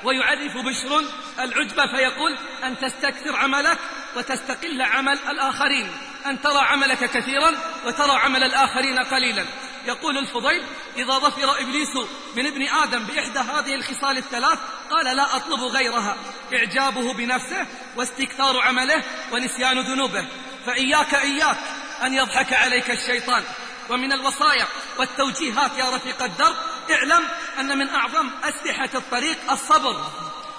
ويعرف بشر العجب فيقول أن تستكثر عملك وتستقل عمل الآخرين أن ترى عملك كثيرا وترى عمل الآخرين قليلا. يقول الفضيل إذا ظفر إبليس من ابن آدم بإحدى هذه الخصال الثلاث قال لا أطلب غيرها. إعجابه بنفسه واستكثار عمله ونسيان ذنوبه. فإياك إياك أن يضحك عليك الشيطان. ومن الوصايا والتوجيهات يا رفيق الدرب اعلم أن من أعظم أسلحة الطريق الصبر.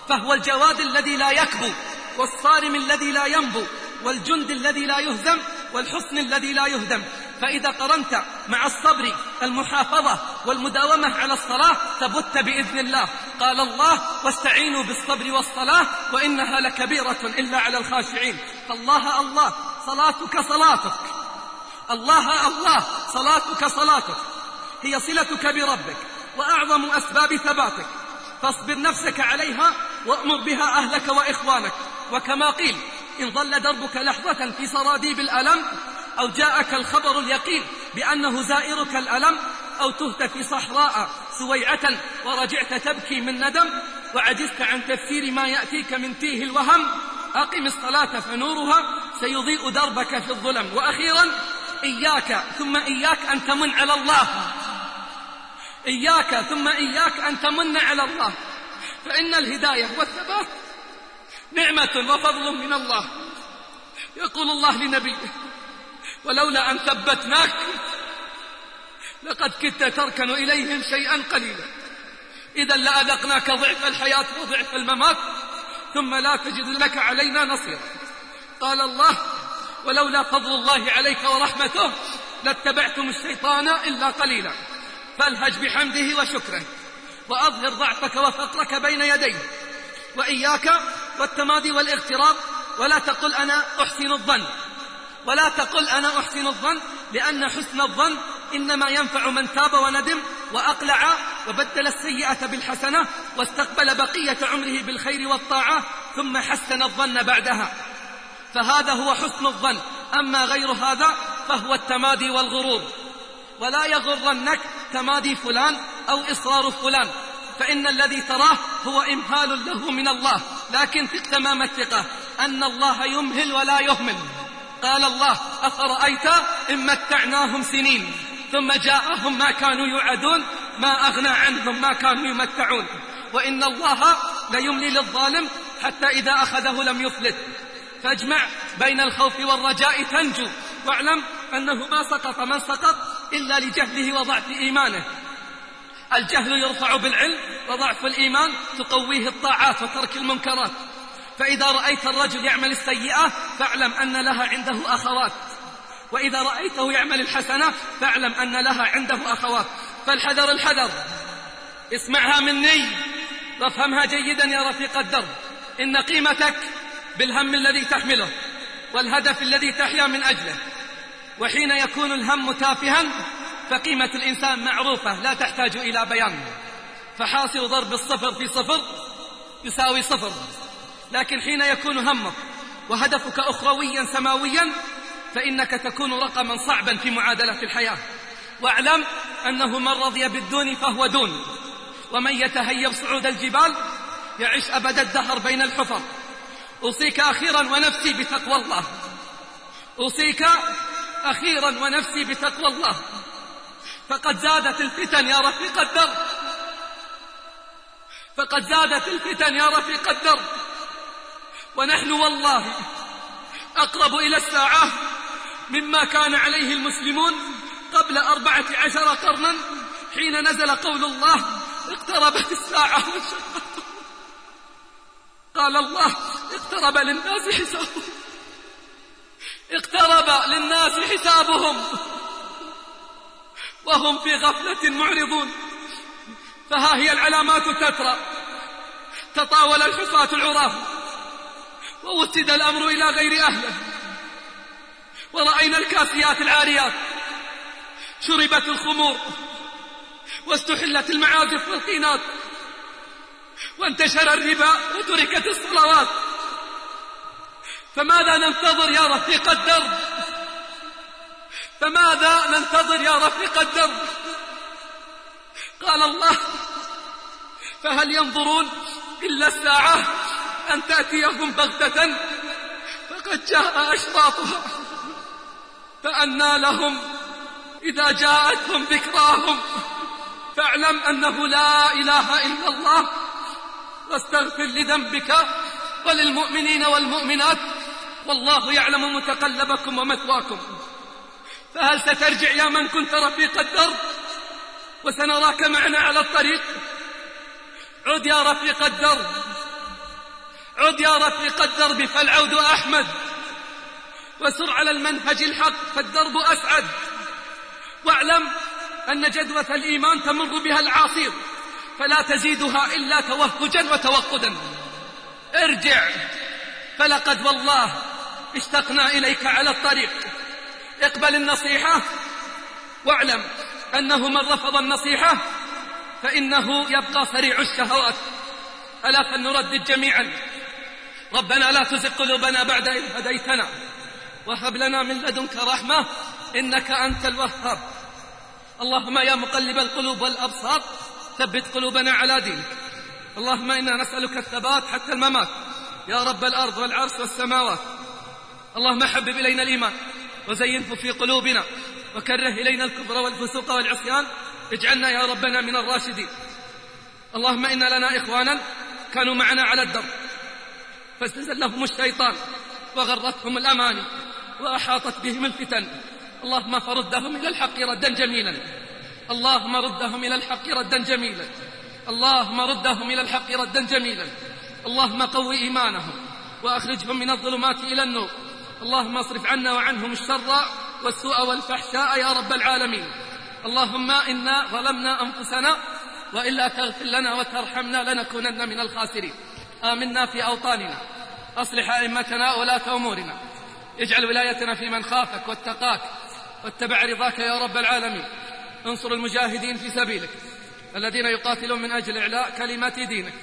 فهو الجواد الذي لا يكبو والصارم الذي لا ينبو والجند الذي لا يهزم والحصن الذي لا يهدم. فإذا قرنت مع الصبر المحافظة والمداومة على الصلاة ثبت بإذن الله. قال الله واستعينوا بالصبر والصلاة وإنها لكبيرة إلا على الخاشعين. فالله الله صلاتك صلاتك. الله الله صلاتك صلاتك. هي صلتك بربك وأعظم أسباب ثباتك. فاصبر نفسك عليها وأمر بها أهلك وإخوانك. وكما قيل إن ظل دربك لحظة في صراديب الألم أو جاءك الخبر اليقين بأنه زائرك الألم أو تهت في صحراء سويعة ورجعت تبكي من ندم وعجزت عن تفسير ما يأتيك من تيه الوهم أقم الصلاة فنورها سيضيء دربك في الظلم. وأخيرا إياك ثم إياك أن تمن على الله. إياك ثم إياك أن تمن على الله. فإن الهداية والثبات نعمة وفضل من الله. يقول الله لنبيه ولولا أن ثبتناك لقد كدت تركن إليهم شيئا قليلا. إذا لأذقناك ضعف الحياة وضعف الممات ثم لا تجد لك علينا نصيرا. قال الله ولولا فضل الله عليك ورحمته لاتبعتم الشيطان إلا قليلا. فألهج بحمده وشكره وأظهر ضعفك وفقرك بين يديه وإياك والتمادي والاغتراب ولا تقل أنا أحسن الظن. ولا تقل أنا أحسن الظن لأن حسن الظن إنما ينفع من تاب وندم وأقلع وبدل السيئة بالحسنة واستقبل بقية عمره بالخير والطاعة ثم حسن الظن بعدها. فهذا هو حسن الظن. أما غير هذا فهو التمادي والغرور. ولا يغرنك تمادي فلان أو إصرار فلان فإن الذي تراه هو إمهال له من الله. لكن ثق تمام الثقة. أن الله يمهل ولا يهمل. قال الله أفرأيت إن متعناهم سنين ثم جاءهم ما كانوا يوعدون ما أغنى عنهم ما كانوا يمتعون. وإن الله ليملي للظالم حتى إذا أخذه لم يفلت. فاجمع بين الخوف والرجاء تنجو. واعلم أنه ما سقط من سقط إلا لجهله وضعف إيمانه. الجهل يرفع بالعلم وضعف الإيمان تقويه الطاعات وترك المنكرات. فإذا رأيت الرجل يعمل السيئة فاعلم أن لها عنده أخوات. وإذا رأيته يعمل الحسنة فاعلم أن لها عنده أخوات. فالحذر الحذر. اسمعها مني. وافهمها جيدا يا رفيق الدرب إن قيمتك بالهم الذي تحمله والهدف الذي تحيا من أجله. وحين يكون الهم تافها فقيمة الإنسان معروفة لا تحتاج إلى بيان. فحاصل ضرب الصفر في صفر يساوي صفر. لكن حين يكون همك وهدفك أخرويا سماويا فإنك تكون رقما صعبا في معادلة الحياة. واعلم أنه من رضي بالدون فهو دون. ومن يتهيب صعود الجبال يعيش أبد الدهر بين الحفر. أوصيك أخيرا ونفسي بتقوى الله. أوصيك أخيرا ونفسي بتقوى الله. فقد زادت الفتن يا رفيق الدرب فقد زادت الفتن يا رفيق الدرب ونحن والله أقرب إلى الساعة مما كان عليه المسلمون قبل أربعة عشر قرنا حين نزل قول الله اقتربت الساعة. قال الله اقترب للناس حسابهم. اقترب للناس حسابهم. وهم في غفلة معرضون. فها هي العلامات تترى. تطاول الحصاة العراة. ووسد الأمر إلى غير أهله. ورأينا الكاسيات العاريات. شربت الخمور. واستحلت المعازف والقينات وانتشر الربا وتركت الصلوات. فماذا ننتظر يا رفيق الدرب فماذا ننتظر يا رفيق الدرب قال الله فهل ينظرون إلا الساعة أن تأتيهم بغتة؟ فقد جاء أشراطها. فأنى لهم إذا جاءتهم ذكراهم. فاعلم أنه لا إله إلا الله. واستغفر لذنبك وللمؤمنين والمؤمنات. والله يعلم متقلبكم ومثواكم. فهل سترجع يا من كنت رفيق الدرب وسنراك معنا على الطريق. عد يا رفيق الدرب. عد يا رفيق الدرب فالعود أحمد. وسر على المنهج الحق فالدرب أسعد. واعلم أن جدوة الإيمان تمر بها العاصير فلا تزيدها إلا توهجا وتوقدا. ارجع فلقد والله اشتقنا إليك على الطريق. اقبل النصيحة واعلم أنه من رفض النصيحة فإنه يبقى سريع الشهوات. ألا فلنردد جميعا. ربنا لا تزغ قلوبنا بعد إذ هديتنا. وهب لنا من لدنك رحمة إنك أنت الوهاب. اللهم يا مقلب القلوب والأبصار ثبت قلوبنا على دينك. اللهم إنا نسألك الثبات حتى الممات. يا رب الأرض والعرش والسماوات. اللهم حبب إلينا الإيمان. وزينه في قلوبنا. وكره إلينا الكفر والفسوق والعصيان. اجعلنا يا ربنا من الراشدين. اللهم إن لنا إخوانا كانوا معنا على الدرب فاستزلهم الشيطان وغرتهم الأماني وأحاطت بهم الفتن. اللهم فردهم إلى الحق ردا جميلا. اللهم ردهم إلى الحق ردا جميلا. اللهم ردهم إلى الحق ردا جميلا. اللهم قو إيمانهم وأخرجهم من الظلمات إلى النور. اللهم اصرف عنا وعنهم الشر والسوء والفحشاء يا رب العالمين. اللهم إنا ظلمنا أنفسنا وإلا تغفر لنا وترحمنا لنكونن من الخاسرين. آمنا في أوطاننا. أصلح أئمتنا ولاة أمورنا. اجعل ولايتنا في من خافك واتقاك واتبع رضاك يا رب العالمين. انصر المجاهدين في سبيلك الذين يقاتلون من أجل إعلاء كلمة دينك.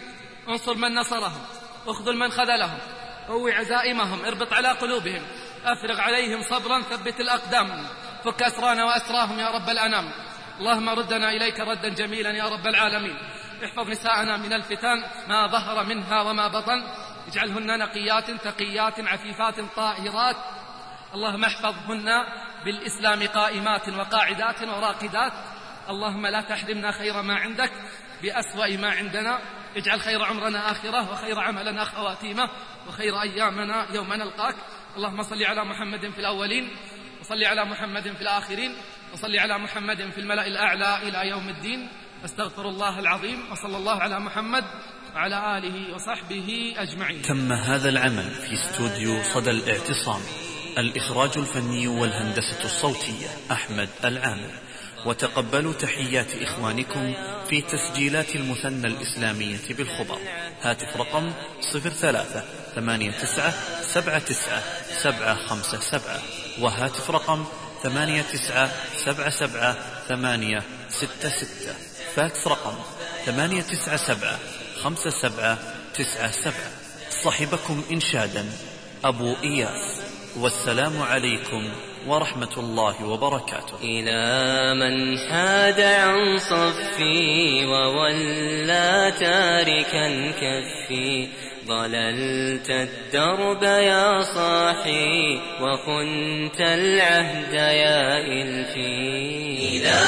انصر من نصرهم. اخذل من خذلهم. قوي عزائمهم اربط على قلوبهم افرغ عليهم صبرا ثبت الأقدام فك أسرانا وأسراهم يا رب الأنام. اللهم ردنا إليك ردا جميلا يا رب العالمين. احفظ نساءنا من الفتن ما ظهر منها وما بطن. اجعلهن نقيات تقيات عفيفات طاهرات. اللهم احفظهن بالإسلام قائمات وقاعدات وراقدات. اللهم لا تحرمنا خير ما عندك بأسوأ ما عندنا. اجعل خير عمرنا آخرة وخير عملنا خواتيمة وخير أيامنا يوم نلقاك. اللهم صل على محمد في الأولين وصل على محمد في الآخرين وصل على محمد في الملأ الأعلى إلى يوم الدين. أستغفر الله العظيم وصلى الله على محمد وعلى آله وصحبه أجمعين. تم هذا العمل في استوديو صدى الاعتصام الإخراج الفني والهندسة الصوتية أحمد العامر. وتقبلوا تحيات إخوانكم في تسجيلات المثنى الإسلامية بالخبر. هاتف رقم 03 89 79 757 وهاتف رقم 89 77 866 فاكس رقم 897 57 97 صحبكم إنشادا. أبو إياس. والسلام عليكم ورحمة الله وبركاته. إلى من حاد عن صفي وولى تاركا كفي. ضللت الدرب يا صاحي وخنت العهد يا إلفي. إلى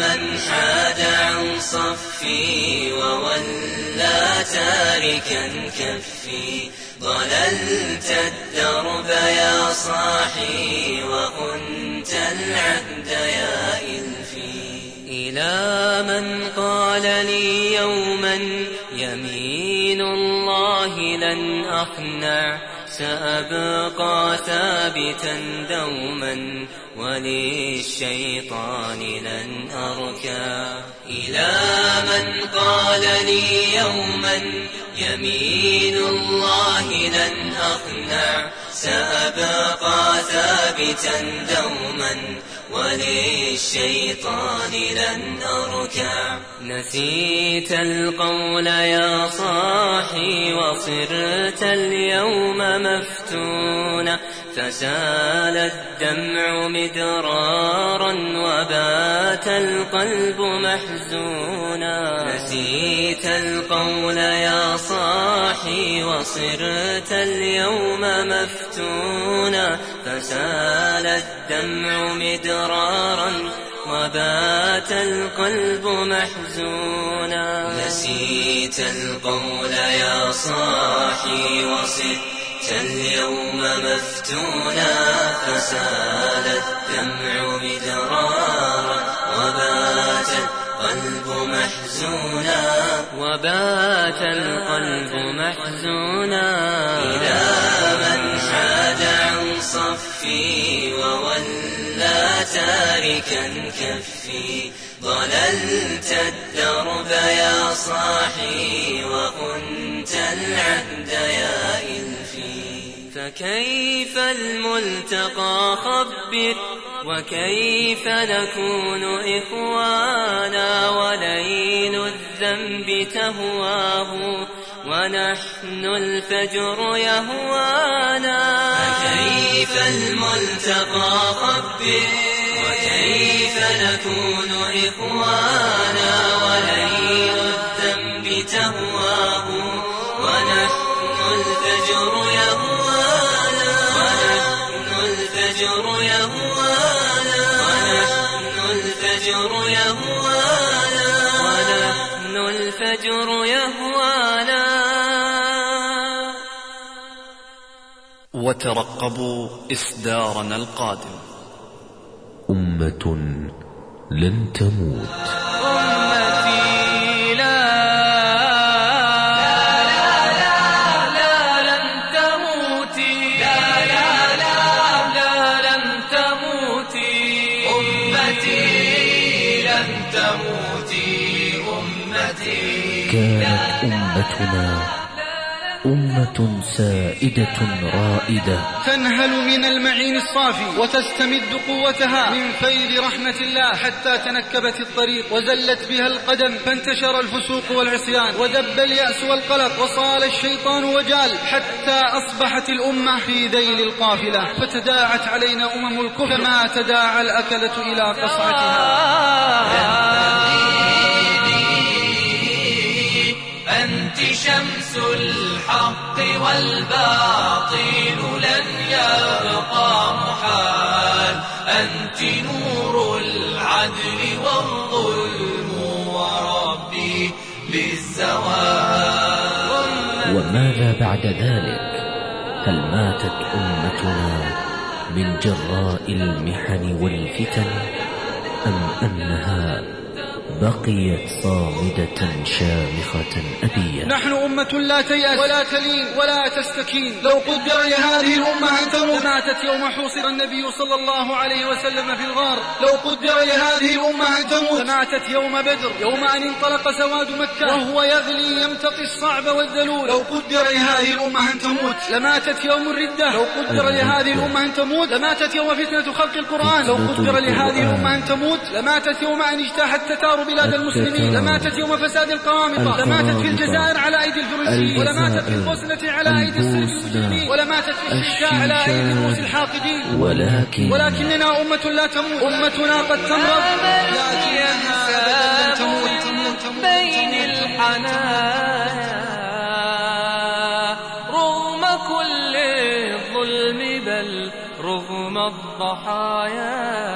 من حاد عن صفي وولى تاركا كفي. ضللت الدرب يا صاحي وخنت العهد يا إلفي. إلى من قال لي يوما يمين الله لن أخنع سأبقى ثابتا دوما وللشيطان لن أركع. إلى من قال لي يوما يمين الله لن أخنع سأبقى ثابتا دوما وللشيطان لن أركع. نسيت القول يا صاحي وصرت اليوم مفتونا فسال الدمع مدرارا وبات القلب محزونا. نسيت القول يا صاحي وصرت اليوم مفتونا. فسال الدمع مدرارا وبات القلب محزونا. نسيت القول يا صاحي وصرت اليوم مفتونا فسال الدمع مدرارا وبات القلب محزونا وبات القلب محزونا. إلى من حاد عن صفي وولى تاركا كفي. ضللت الدرب يا صاحي وكنت العهد يا إلفي فكيف الملتقى خبر وكيف نكون إخوانا ولين الذنب تهواه ونحن الفجر يهوانا فكيف الملتقى خبر وكيف نكون إخوانا وترقبوا إصدارنا القادم. أمة لن تموت. أمتي لا لا لن تموتي. لا لا لا لا لن تموتي. أمتي لن تموتي. أمتي كانت أمتنا أمة سائدة رائدة. تنهل من المعين الصافي وتستمد قوتها من فيض رحمة الله حتى تنكبت الطريق وزلت بها القدم فانتشر الفسوق والعصيان ودب اليأس والقلق وصال الشيطان وجال حتى أصبحت الأمة في ذيل القافلة فتداعت علينا أمم الكفر كما تداعى الأكلة إلى قصعتها. والباطل لن يبقى محال. أنت نور العدل والظلم وربي للزوال. وماذا بعد ذلك؟ هل ماتت أمتنا من جراء المحن والفتن أم أنها بقيت صامدة شامخة أبية. نحن أمة لا تيأس ولا تلين ولا تستكين. لو قدر لهذه الأمة أن تموت ماتت يوم حوصر النبي صلى الله عليه وسلم في الغار. لو قدر لهذه الأمة أن تموت ماتت يوم بدر يوم أن انطلق سواد مكة. وهو يغلي يمتطي الصعب والذلول. لو قدر لهذه الأمة أن تموت لماتت يوم الردة. لو قدر لهذه الأمة أن تموت لماتت يوم فتنة خلق القرآن. لو قدر لهذه الأمة أن تموت لماتت يوم أن اجتاح التتار بلاد المسلمين لماتت يوم فساد القرامطة لماتت في الجزائر على أيدي الفرنسيين ولماتت في البوسنة على أيدي السلف المجرمين ولماتت في الشيشاء على أيدي الروس الحاقدين. ولكن ولكننا أمة لا تموت أمتنا قد تمرض. لكنها أبدا لن تموت تموت تموت بين الحنايا رغم كل الظلم بل رغم الضحايا.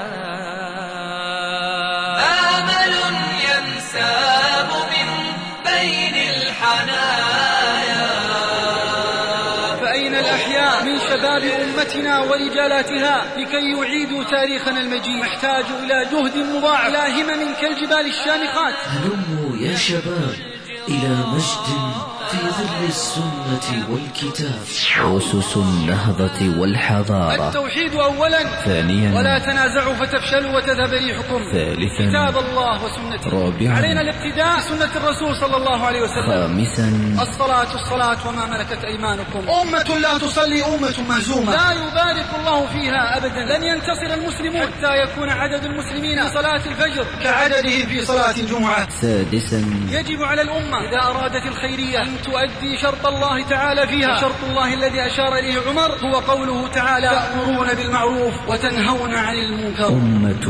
من شباب أمتنا ورجالاتها لكي يعيدوا تاريخنا المجيد. نحتاج إلى جهد مضاعف. إلى همم كالجبال الشامخات. هلموا يا شباب إلى مجد في ظل السنة والكتاب. أسس النهضة والحضارة. التوحيد أولا. ثانيا. ولا تنازعوا فتفشلوا وتذهب ريحكم. ثالثا. كتاب الله وسنته رابعا. علينا الاقتداء بسنة الرسول صلى الله عليه وسلم. خامسا. الصلاة الصلاة وما ملكت أيمانكم. أمة لا تصلي أمة مهزومة. لا يبارك الله فيها أبدا. لن ينتصر المسلمون. حتى يكون عدد المسلمين في صلاة الفجر. كعددهم في صلاة الجمعة. سادسا. يجب على الأمة إذا أرادت الخيرية. أن تؤدي شرط الله تعالى فيها. شرط الله الذي أشار إليه عمر هو قوله تعالى تأمرون بالمعروف وتنهون عن المنكر. أمة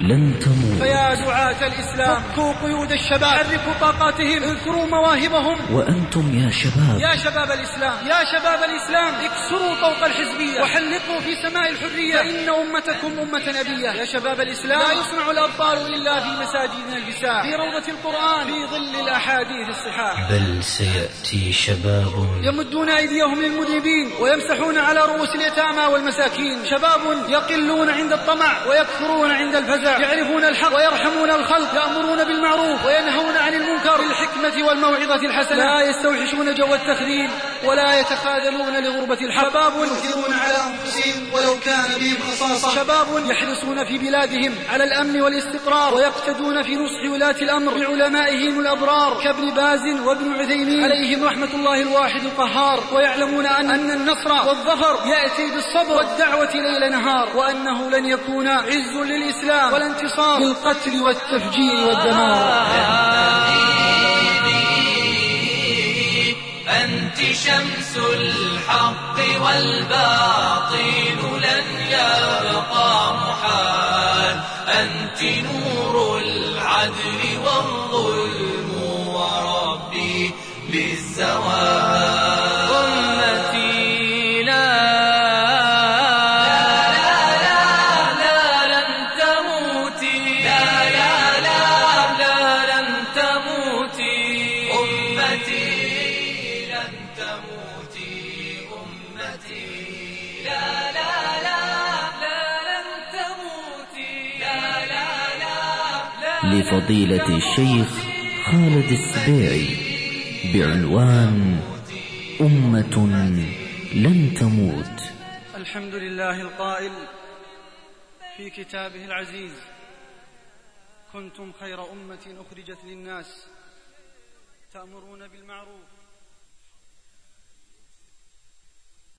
لن تموت. فيا دعاة الإسلام. فكوا قيود الشباب. حركوا طاقاتهم. اذكروا مواهبهم. وأنتم يا شباب. يا شباب الإسلام. يا شباب الإسلام. اكسروا طوق الحزبية. وحلقوا في سماء الحرية. فإن أمتكم أمة نبية. يا شباب الإسلام. لا يصنع الأبطال إلا في مساجدنا البساع في روضة القرآن. في ظل الأحاديث الصحاح. بل سيأتي شباب. يمدون أيديهم للمذنبين ويمسحون على رؤوس اليتامى والمساكين. شباب يقلون عند الطمع ويكثرون عند الفزع. يعرفون الحق ويرحمون الخلق يأمرون بالمعروف وينهون عن المنكر بالحكمة والموعظة الحسنة. لا يستوحشون جو التخذيل ولا يتخاذلون لغربة الحق. شباب يؤثرون على أنفسهم ولو كان بهم خصاصة. شباب يحرصون في بلادهم على الأمن والاستقرار ويقتدون في نصح ولاة الأمر. بعلمائهم الأبرار كابن باز وابن عثيمين عليهم رحمة الله الواحد القهار. ويعلمون أن, أن النصر والظفر يأتي بالصبر والدعوة ليل نهار. وأنه لن يكون عز للإسلام. ولا انتصار بالقتل والتفجير والدمار. أنت شمس الحق والباطل لن يبقى محال. أنت نور العدل والظلم وربي للزوال. لفضيلة الشيخ خالد السبيعي بعنوان أمة لن تموت. الحمد لله القائل في كتابه العزيز كنتم خير أمة أخرجت للناس تأمرون بالمعروف